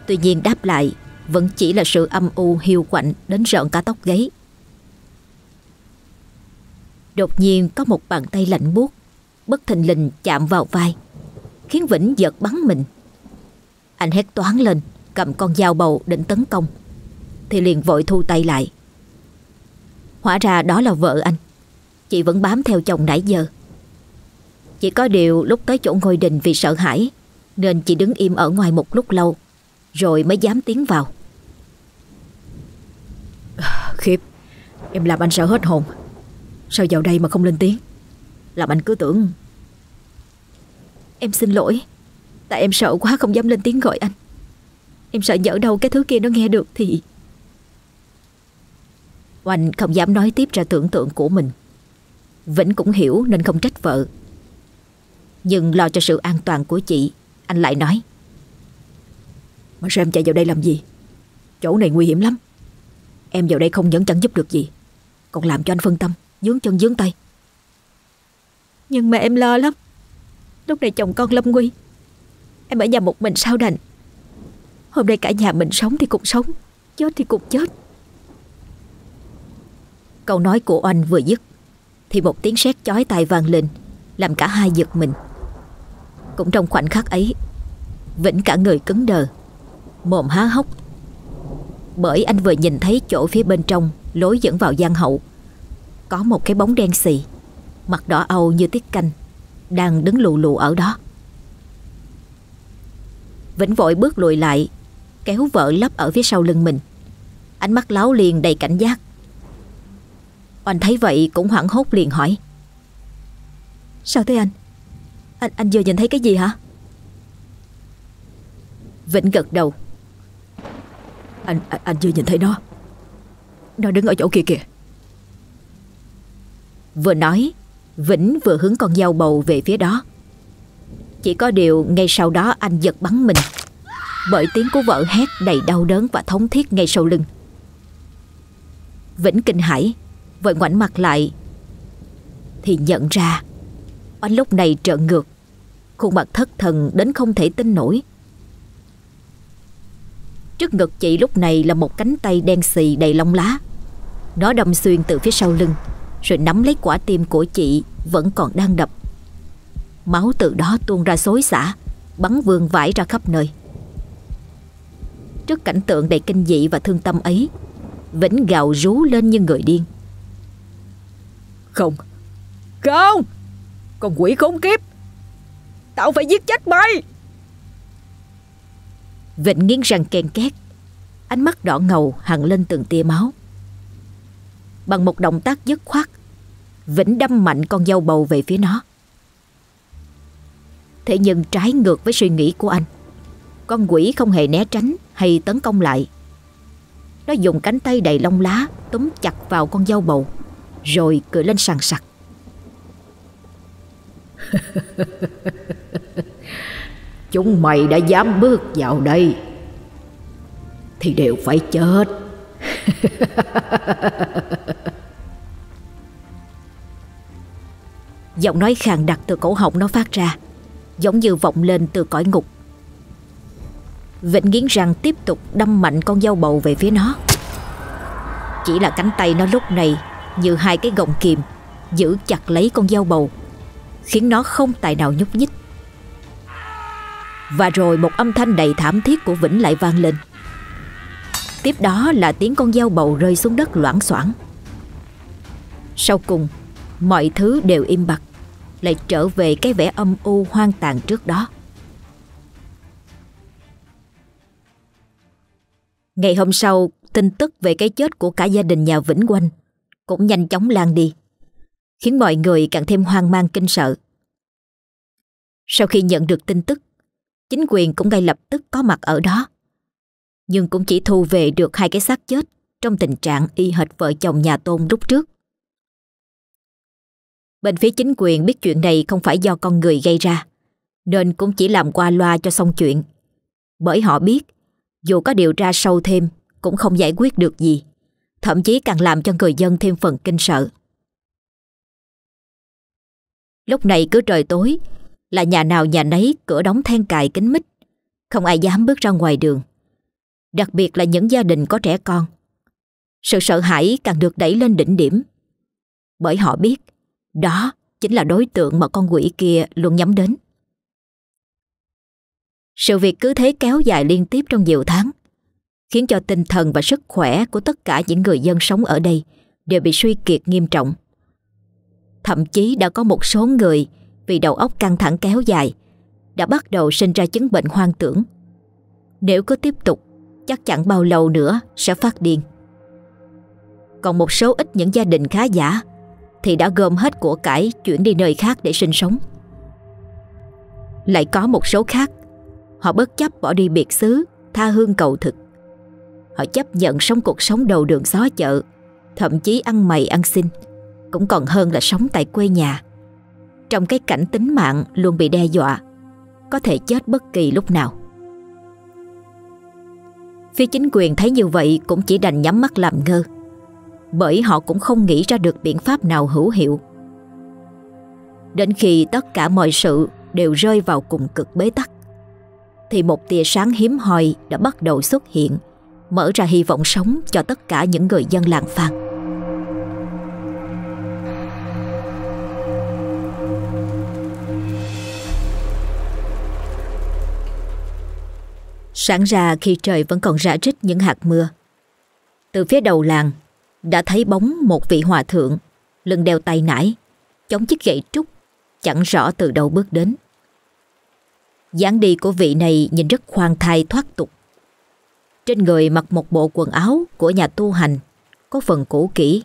Tuy nhiên đáp lại, Vẫn chỉ là sự âm u hiu quạnh Đến rợn cả tóc gáy. Đột nhiên có một bàn tay lạnh buốt, Bất thình lình chạm vào vai, Khiến Vĩnh giật bắn mình. Anh hét toán lên, Cầm con dao bầu định tấn công. Thì liền vội thu tay lại. Hóa ra đó là vợ anh. Chị vẫn bám theo chồng nãy giờ. Chỉ có điều lúc tới chỗ ngôi đình vì sợ hãi Nên chị đứng im ở ngoài một lúc lâu Rồi mới dám tiến vào. Khiếp Em làm anh sợ hết hồn. Sao vào đây mà không lên tiếng? Làm anh cứ tưởng. Em xin lỗi Tại em sợ quá không dám lên tiếng gọi anh. Em sợ nhỡ đâu cái thứ kia nó nghe được thì Oanh không dám nói tiếp ra tưởng tượng của mình Vĩnh cũng hiểu nên không trách vợ. Nhưng lo cho sự an toàn của chị Anh lại nói. Mà sao em chạy vào đây làm gì? Chỗ này nguy hiểm lắm. Em vào đây không những chẳng giúp được gì Còn làm cho anh phân tâm Dướng chân dướng tay. Nhưng mà em lo lắm. Lúc này chồng con lâm nguy. Em ở nhà một mình sao đành? Hôm nay cả nhà mình sống thì cùng sống Chết thì cùng chết. Câu nói của oanh vừa dứt thì một tiếng sét chói tai vang lên, Làm cả hai giật mình. Cũng trong khoảnh khắc ấy, Vĩnh cả người cứng đờ, Mồm há hốc. Bởi anh vừa nhìn thấy chỗ phía bên trong Lối dẫn vào gian hậu, Có một cái bóng đen xì, Mặt đỏ âu như tiết canh, Đang đứng lù lù ở đó. Vĩnh vội bước lùi lại, Kéo vợ lấp ở phía sau lưng mình. Ánh mắt láo liền đầy cảnh giác. Anh thấy vậy cũng hoảng hốt liền hỏi. Sao thế anh? Anh anh vừa nhìn thấy cái gì hả? Vĩnh gật đầu. Anh, anh, anh chưa nhìn thấy nó. Nó đứng ở chỗ kia kìa. Vừa nói Vĩnh vừa hướng con dao bầu về phía đó. Chỉ có điều ngay sau đó anh giật bắn mình. Bởi tiếng của vợ hét đầy đau đớn và thống thiết ngay sau lưng. Vĩnh kinh hãi Vội ngoảnh mặt lại. Thì nhận ra Anh lúc này trợn ngược. Khuôn mặt thất thần đến không thể tin nổi. Trước ngực chị lúc này là một cánh tay đen xì đầy lông lá. Nó đâm xuyên từ phía sau lưng, Rồi nắm lấy quả tim của chị Vẫn còn đang đập. Máu từ đó tuôn ra xối xả, Bắn vương vãi ra khắp nơi. Trước cảnh tượng đầy kinh dị và thương tâm ấy, Vĩnh gào rú lên như người điên. Không. Không. Con quỷ khốn kiếp. Tao phải giết chết mày. Vịnh nghiến răng ken két. Ánh mắt đỏ ngầu hằn lên từng tia máu. Bằng một động tác dứt khoát, Vĩnh đâm mạnh con dâu bầu về phía nó. Thế nhưng trái ngược với suy nghĩ của anh, Con quỷ không hề né tránh hay tấn công lại. Nó dùng cánh tay đầy lông lá Túm chặt vào con dâu bầu. Rồi cười lên sằng sặc. Chúng mày đã dám bước vào đây Thì đều phải chết. Giọng nói khàn đặc từ cổ họng nó phát ra Giống như vọng lên từ cõi ngục. Vịnh nghiến răng tiếp tục đâm mạnh con dâu bầu về phía nó. Chỉ là cánh tay nó lúc này như hai cái gọng kìm, Giữ chặt lấy con dao bầu, Khiến nó không tài nào nhúc nhích. Và rồi một âm thanh đầy thảm thiết của Vĩnh lại vang lên. Tiếp đó là tiếng con dao bầu rơi xuống đất loãng xoảng. Sau cùng, Mọi thứ đều im bặt, Lại trở về cái vẻ âm u hoang tàn trước đó. Ngày hôm sau, Tin tức về cái chết của cả gia đình nhà Vĩnh Quanh cũng nhanh chóng lan đi Khiến mọi người càng thêm hoang mang kinh sợ. Sau khi nhận được tin tức Chính quyền cũng ngay lập tức có mặt ở đó Nhưng cũng chỉ thu về được hai cái xác chết Trong tình trạng y hệt vợ chồng nhà Tôn lúc trước. Bên phía chính quyền biết chuyện này không phải do con người gây ra, nên cũng chỉ làm qua loa cho xong chuyện. Bởi họ biết, dù có điều tra sâu thêm cũng không giải quyết được gì, thậm chí càng làm cho người dân thêm phần kinh sợ. Lúc này cứ trời tối, là nhà nào nhà nấy cửa đóng then cài kính mít, không ai dám bước ra ngoài đường. Đặc biệt là những gia đình có trẻ con. Sự sợ hãi càng được đẩy lên đỉnh điểm. Bởi họ biết đó chính là đối tượng mà con quỷ kia luôn nhắm đến. Sự việc cứ thế kéo dài liên tiếp trong nhiều tháng, khiến cho tinh thần và sức khỏe của tất cả những người dân sống ở đây đều bị suy kiệt nghiêm trọng. Thậm chí đã có một số người vì đầu óc căng thẳng kéo dài đã bắt đầu sinh ra chứng bệnh hoang tưởng. Nếu cứ tiếp tục, chắc chẳng bao lâu nữa sẽ phát điên. Còn một số ít những gia đình khá giả thì đã gom hết của cải chuyển đi nơi khác để sinh sống. Lại có một số khác, họ bất chấp bỏ đi biệt xứ, tha hương cầu thực. Họ chấp nhận sống cuộc sống đầu đường xó chợ, thậm chí ăn mày ăn xin, cũng còn hơn là sống tại quê nhà. Trong cái cảnh tính mạng luôn bị đe dọa, có thể chết bất kỳ lúc nào. Phía chính quyền thấy như vậy cũng chỉ đành nhắm mắt làm ngơ bởi họ cũng không nghĩ ra được biện pháp nào hữu hiệu. Đến khi tất cả mọi sự đều rơi vào cùng cực bế tắc, thì một tia sáng hiếm hoi đã bắt đầu xuất hiện, mở ra hy vọng sống cho tất cả những người dân làng Phan. Sáng ra khi trời vẫn còn rã rít những hạt mưa, từ phía đầu làng đã thấy bóng một vị hòa thượng, lưng đeo tay nải, chống chiếc gậy trúc, chẳng rõ từ đâu bước đến. dáng đi của vị này nhìn rất khoan thai thoát tục. Trên người mặc một bộ quần áo của nhà tu hành, có phần cũ kỹ.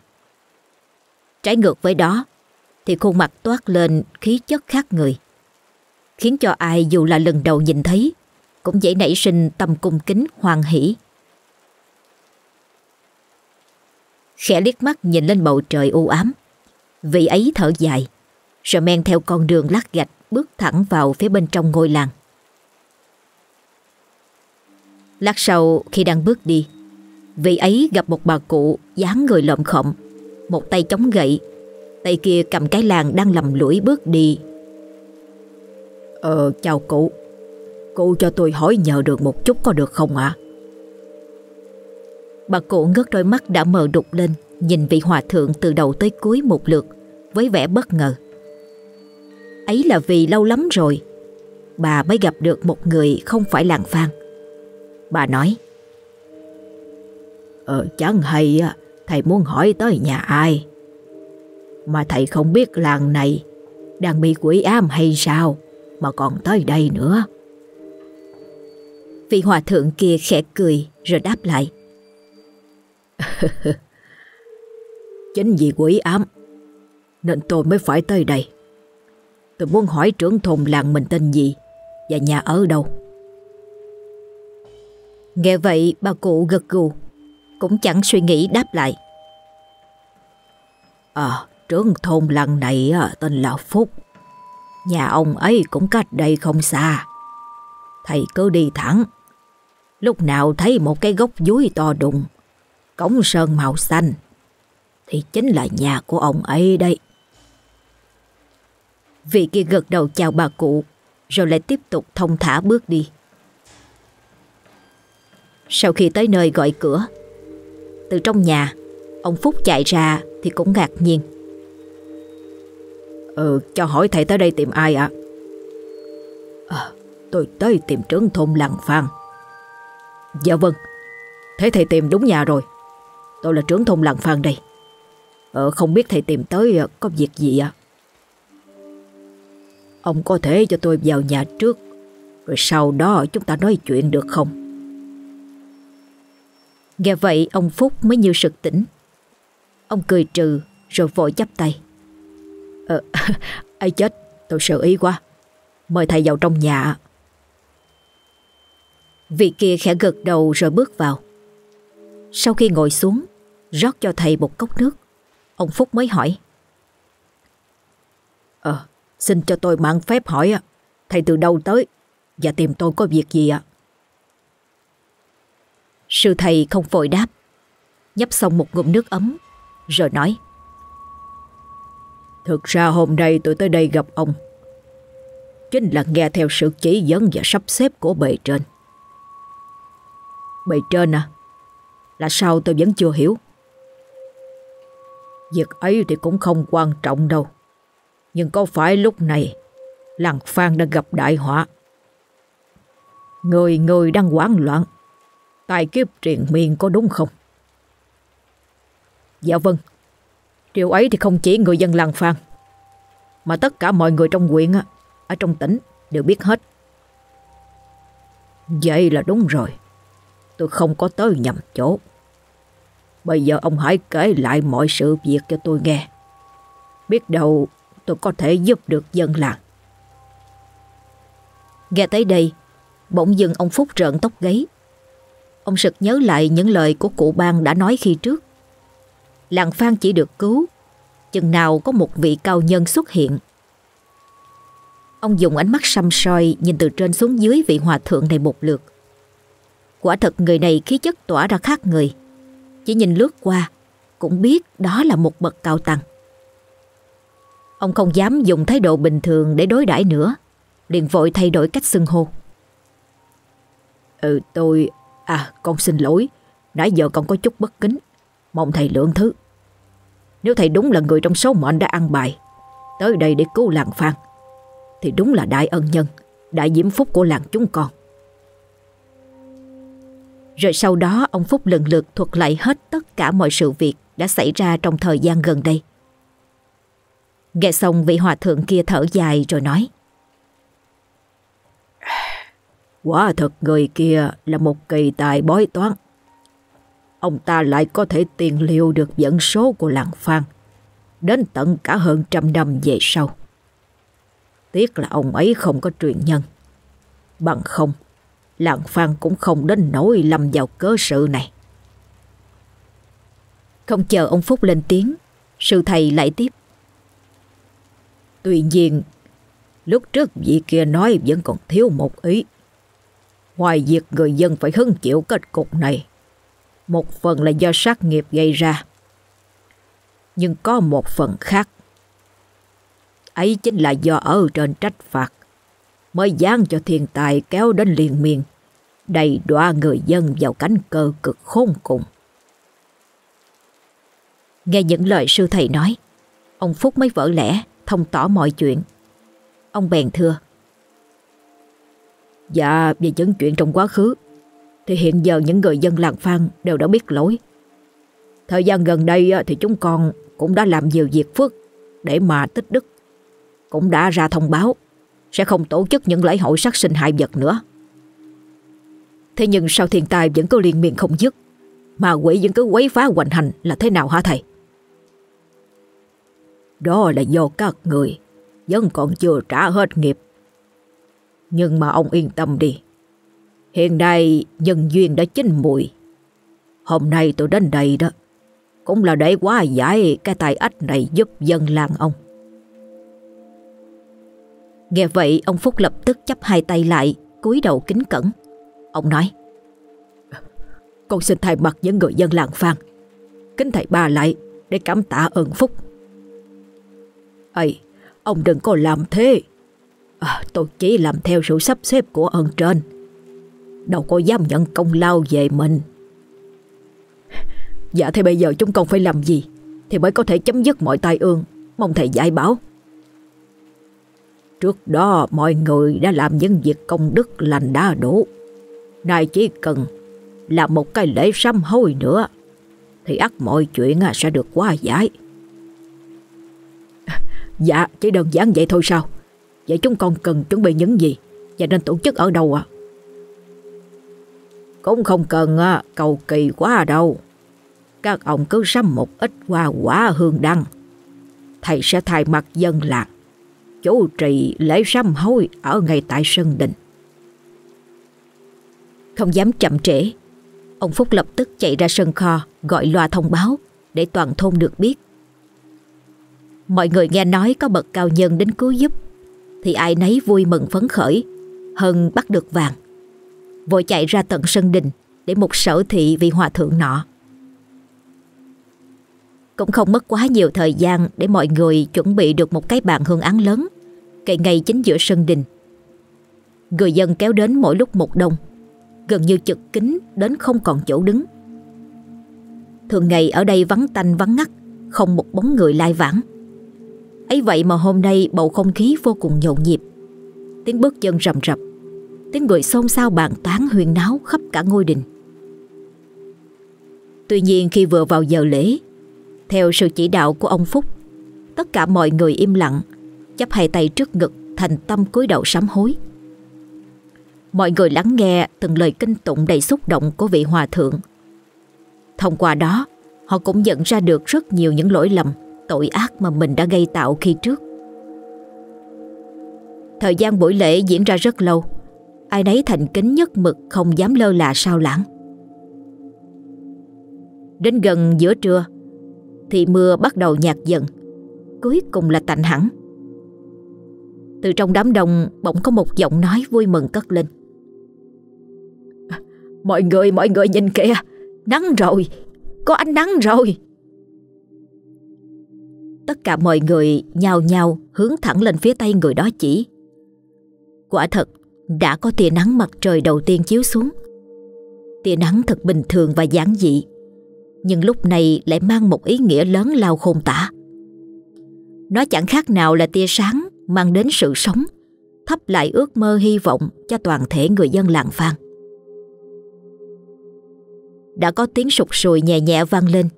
Trái ngược với đó, thì khuôn mặt toát lên khí chất khác người, khiến cho ai dù là lần đầu nhìn thấy, cũng dễ nảy sinh tâm cung kính hoàng hỷ. Khẽ liếc mắt nhìn lên bầu trời u ám Vị ấy thở dài Rồi men theo con đường lát gạch Bước thẳng vào phía bên trong ngôi làng Lát sau khi đang bước đi Vị ấy gặp một bà cụ dáng người lợm khộm Một tay chống gậy Tay kia cầm cái làng đang lầm lũi bước đi. Ờ chào cụ. Cụ cho tôi hỏi nhờ được một chút có được không ạ? Bà cụ ngước đôi mắt đã mờ đục lên Nhìn vị hòa thượng từ đầu tới cuối một lượt Với vẻ bất ngờ. Ấy là vì lâu lắm rồi Bà mới gặp được một người không phải làng Phan Bà nói Ờ chẳng hay Thầy muốn hỏi tới nhà ai? Mà thầy không biết làng này Đang bị quỷ ám hay sao Mà còn tới đây nữa? Vị hòa thượng kia khẽ cười Rồi đáp lại, Chính vì quỷ ám Nên tôi mới phải tới đây. Tôi muốn hỏi trưởng thôn làng mình tên gì Và nhà ở đâu. Nghe vậy, bà cụ gật gù, Cũng chẳng suy nghĩ đáp lại. À trưởng thôn làng này tên là Phúc. Nhà ông ấy cũng cách đây không xa. Thầy cứ đi thẳng. Lúc nào thấy một cái gốc dúi to đùng, cống sơn màu xanh, Thì chính là nhà của ông ấy đây Vị kia gật đầu chào bà cụ, Rồi lại tiếp tục thông thả bước đi. Sau khi tới nơi gọi cửa Từ trong nhà Ông Phúc chạy ra thì cũng ngạc nhiên. Ừ cho hỏi thầy tới đây tìm ai ạ? À? Tôi tới tìm trưởng thôn làng Phan. Dạ vâng Thế thầy tìm đúng nhà rồi. Tôi là trưởng thôn làng Phan đây. Ờ không biết thầy tìm tới có việc gì ạ? Ông có thể cho tôi vào nhà trước Rồi sau đó chúng ta nói chuyện được không Nghe vậy, ông Phúc mới như sực tỉnh. Ông cười trừ, rồi vội chắp tay. Ờ ai chết? Tôi sợ ý quá. Mời thầy vào trong nhà. Vị kia khẽ gật đầu rồi bước vào. Sau khi ngồi xuống, Rót cho thầy một cốc nước, Ông Phúc mới hỏi. Ờ Xin cho tôi mạng phép hỏi Thầy từ đâu tới Và tìm tôi có việc gì ạ? Sư thầy không vội đáp. Nhấp xong một ngụm nước ấm, Rồi nói. Thực ra hôm nay tôi tới đây gặp ông. Chính là nghe theo sự chỉ dẫn và sắp xếp của bề trên. Bề trên à? Là sao tôi vẫn chưa hiểu? Việc ấy thì cũng không quan trọng đâu. Nhưng có phải lúc này, Làng Phan đang gặp đại họa. Người người đang hoảng loạn. Tài kiếp triền miên có đúng không? Dạ vâng. Điều ấy thì không chỉ người dân làng Phan Mà tất cả mọi người trong huyện Ở trong tỉnh đều biết hết. Vậy là đúng rồi. Tôi không có tới nhầm chỗ. Bây giờ ông hãy kể lại mọi sự việc cho tôi nghe. Biết đâu tôi có thể giúp được dân làng. Nghe tới đây, Bỗng dưng ông Phúc rợn tóc gáy. Ông sực nhớ lại những lời của cụ bang đã nói khi trước. Làng Phan chỉ được cứu, Chừng nào có một vị cao nhân xuất hiện. Ông dùng ánh mắt xăm soi Nhìn từ trên xuống dưới vị hòa thượng này một lượt. Quả thật người này khí chất tỏa ra khác người. Chỉ nhìn lướt qua, Cũng biết đó là một bậc cao tăng. Ông không dám dùng thái độ bình thường để đối đãi nữa, liền vội thay đổi cách xưng hô. Ừ tôi À con xin lỗi Nãy giờ con có chút bất kính Mong thầy lượng thứ Nếu thầy đúng là người trong số mệnh đã ăn bài, Tới đây để cứu làng Phan, Thì đúng là đại ân nhân, Đại diễm phúc của làng chúng con Rồi sau đó, ông Phúc lần lượt thuật lại hết tất cả mọi sự việc đã xảy ra trong thời gian gần đây. Nghe xong vị hòa thượng kia thở dài rồi nói. Quả thật người kia là một kỳ tài bói toán. Ông ta lại có thể tiền liệu được dẫn số của làng Phan đến tận cả hơn trăm năm về sau. Tiếc là ông ấy không có truyền nhân. Bằng không, làng Phan cũng không đến nỗi lâm vào cớ sự này. Không chờ ông Phúc lên tiếng Sư thầy lại tiếp Tuy nhiên Lúc trước vị kia nói vẫn còn thiếu một ý Ngoài việc người dân phải hứng chịu kết cục này, Một phần là do sát nghiệp gây ra. Nhưng có một phần khác. Ấy chính là do ở trên trách phạt, Mới dán cho thiên tài kéo đến liền miền Đầy đọa người dân vào cánh cơ cực khôn cùng. Nghe những lời sư thầy nói, Ông Phúc mới vỡ lẽ, Thông tỏ mọi chuyện. Ông bèn thưa Dạ về những chuyện trong quá khứ, Thì hiện giờ những người dân làng Phan Đều đã biết lỗi. Thời gian gần đây thì chúng con Cũng đã làm nhiều việc phước Để mà tích đức. Cũng đã ra thông báo, Sẽ không tổ chức những lễ hội sát sinh hại vật nữa. Thế nhưng sao thiên tai vẫn cứ liên miên không dứt, Mà quỷ vẫn cứ quấy phá hoành hành Là thế nào hả thầy? Đó là do các người Vẫn còn chưa trả hết nghiệp nhưng mà ông yên tâm đi. Hiện nay nhân duyên đã chín mùi. Hôm nay tôi đến đây đó. Cũng là để quá giải cái tài ách này giúp dân làng ông. Nghe vậy ông Phúc lập tức chấp hai tay lại, cúi đầu kính cẩn. Ông nói. Con xin thay mặt những người dân làng Phan. Kính thầy ba lại để cảm tạ ơn Phúc. Ây, ông đừng có làm thế. À, tôi chỉ làm theo sự sắp xếp của ơn trên. Đâu có dám nhận công lao về mình. Dạ thì bây giờ chúng con phải làm gì thì mới có thể chấm dứt mọi tai ương. Mong thầy giải bảo. Trước đó mọi người đã làm những việc công đức lành đã đủ. Nay chỉ cần làm một cái lễ sám hối nữa thì ắt mọi chuyện sẽ được qua giải. Dạ, chỉ đơn giản vậy thôi sao? Vậy chúng con cần chuẩn bị những gì? Và nên tổ chức ở đâu ạ? Cũng không cần cầu kỳ quá đâu. Các ông cứ sắm một ít hoa quả hương đăng. Thầy sẽ thay mặt dân lạc Chủ trì lễ sắm hối Ở ngay tại sân đình. Không dám chậm trễ. Ông Phúc lập tức chạy ra sân kho, Gọi loa thông báo Để toàn thôn được biết. Mọi người nghe nói có bậc cao nhân đến cứu giúp thì ai nấy vui mừng phấn khởi hơn bắt được vàng. Vội chạy ra tận sân đình để một sở thị vị hòa thượng nọ. Cũng không mất quá nhiều thời gian để mọi người chuẩn bị được một cái bàn hương án lớn cậy ngay chính giữa sân đình. Người dân kéo đến mỗi lúc một đông, gần như chật kín đến không còn chỗ đứng. Thường ngày ở đây vắng tanh vắng ngắt, không một bóng người lai vãng ấy vậy mà hôm nay bầu không khí vô cùng nhộn nhịp. Tiếng bước chân rầm rập. Tiếng người xôn xao bàn tán huyền náo khắp cả ngôi đình. Tuy nhiên khi vừa vào giờ lễ, Theo sự chỉ đạo của ông Phúc, Tất cả mọi người im lặng, chắp hai tay trước ngực thành tâm cúi đầu sám hối. Mọi người lắng nghe từng lời kinh tụng đầy xúc động của vị hòa thượng. Thông qua đó, Họ cũng nhận ra được rất nhiều những lỗi lầm tội ác mà mình đã gây tạo khi trước. Thời gian buổi lễ diễn ra rất lâu, ai nấy thành kính nhất mực không dám lơ là sao lãng. Đến gần giữa trưa, thì mưa bắt đầu nhạt dần, cuối cùng là tạnh hẳn. Từ trong đám đông bỗng có một giọng nói vui mừng cất lên. Mọi người, mọi người nhìn kìa, nắng rồi, có ánh nắng rồi. Tất cả mọi người nhào nhào hướng thẳng lên phía tây người đó chỉ. Quả thật, đã có tia nắng mặt trời đầu tiên chiếu xuống. Tia nắng thật bình thường và giản dị, nhưng lúc này lại mang một ý nghĩa lớn lao khôn tả. Nó chẳng khác nào là tia sáng mang đến sự sống, thắp lại ước mơ hy vọng cho toàn thể người dân làng Phan. Đã có tiếng sụt sùi nhẹ nhẹ vang lên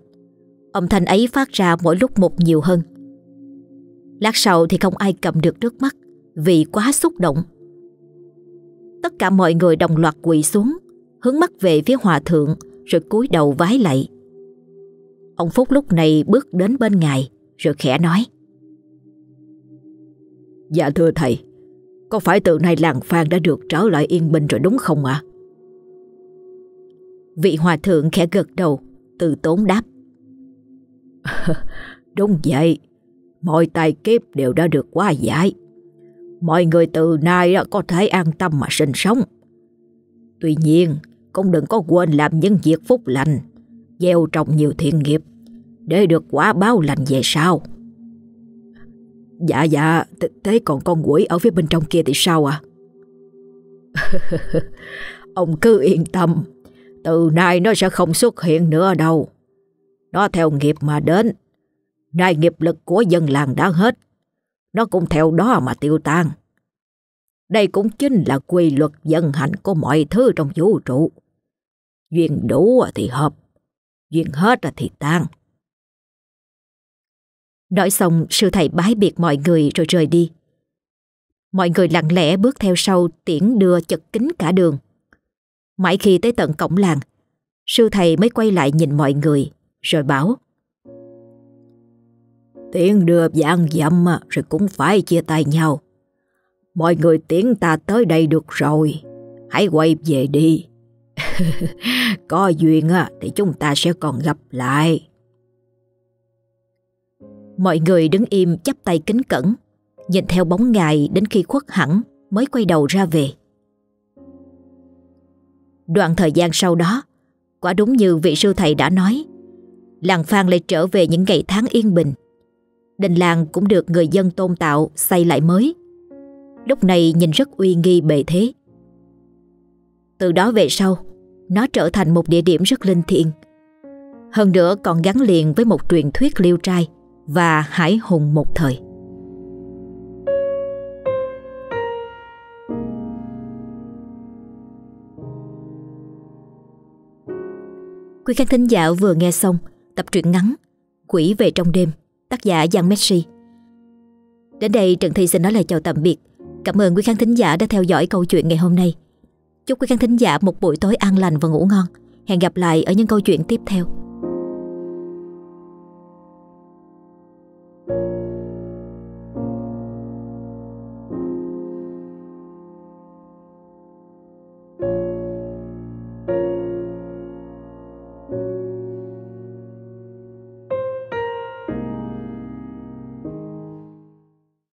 Âm thanh ấy phát ra mỗi lúc một nhiều hơn. Lát sau thì không ai cầm được nước mắt Vì quá xúc động. Tất cả mọi người đồng loạt quỳ xuống Hướng mắt về phía hòa thượng Rồi cúi đầu vái lạy. Ông Phúc lúc này bước đến bên ngài Rồi khẽ nói. Dạ thưa thầy Có phải từ nay làng Phan đã được trở lại yên bình rồi đúng không ạ? Vị hòa thượng khẽ gật đầu Từ tốn đáp Đúng vậy, mọi tài kiếp đều đã được hóa giải. Mọi người từ nay có thể an tâm mà sinh sống. Tuy nhiên, cũng đừng có quên làm những việc phúc lành, gieo trồng nhiều thiện nghiệp, để được quả báo lành về sau. Dạ dạ, thế còn con quỷ ở phía bên trong kia thì sao ạ? À? Ông cứ yên tâm, từ nay nó sẽ không xuất hiện nữa đâu. Nó theo nghiệp mà đến. Nay nghiệp lực của dân làng đã hết. Nó cũng theo đó mà tiêu tan. Đây cũng chính là quy luật vận hành của mọi thứ trong vũ trụ. Duyên đủ thì hợp, duyên hết thì tan. Nói xong sư thầy bái biệt mọi người rồi rời đi. Mọi người lặng lẽ bước theo sau tiễn đưa chật kính cả đường. Mãi khi tới tận cổng làng, sư thầy mới quay lại nhìn mọi người, rồi bảo. tiến đưa dạng dặm rồi cũng phải chia tay nhau. Mọi người tiến ta tới đây được rồi, hãy quay về đi. Có duyên thì chúng ta sẽ còn gặp lại. Mọi người đứng im chắp tay kính cẩn, nhìn theo bóng ngài đến khi khuất hẳn mới quay đầu ra về. Đoạn thời gian sau đó, quả đúng như vị sư thầy đã nói, làng Phan lại trở về những ngày tháng yên bình. Đình làng cũng được người dân tôn tạo xây lại mới. Lúc này nhìn rất uy nghi bề thế. Từ đó về sau, nó trở thành một địa điểm rất linh thiêng. Hơn nữa còn gắn liền với một truyền thuyết liêu trai và hải hùng một thời. Quý khán thính giả vừa nghe xong tập truyện ngắn Quỷ về trong đêm, tác giả Giang Messi. Đến đây Trần Thi xin nói lời chào tạm biệt. Cảm ơn quý khán thính giả đã theo dõi câu chuyện ngày hôm nay. Chúc quý khán thính giả một buổi tối an lành và ngủ ngon. Hẹn gặp lại ở những câu chuyện tiếp theo.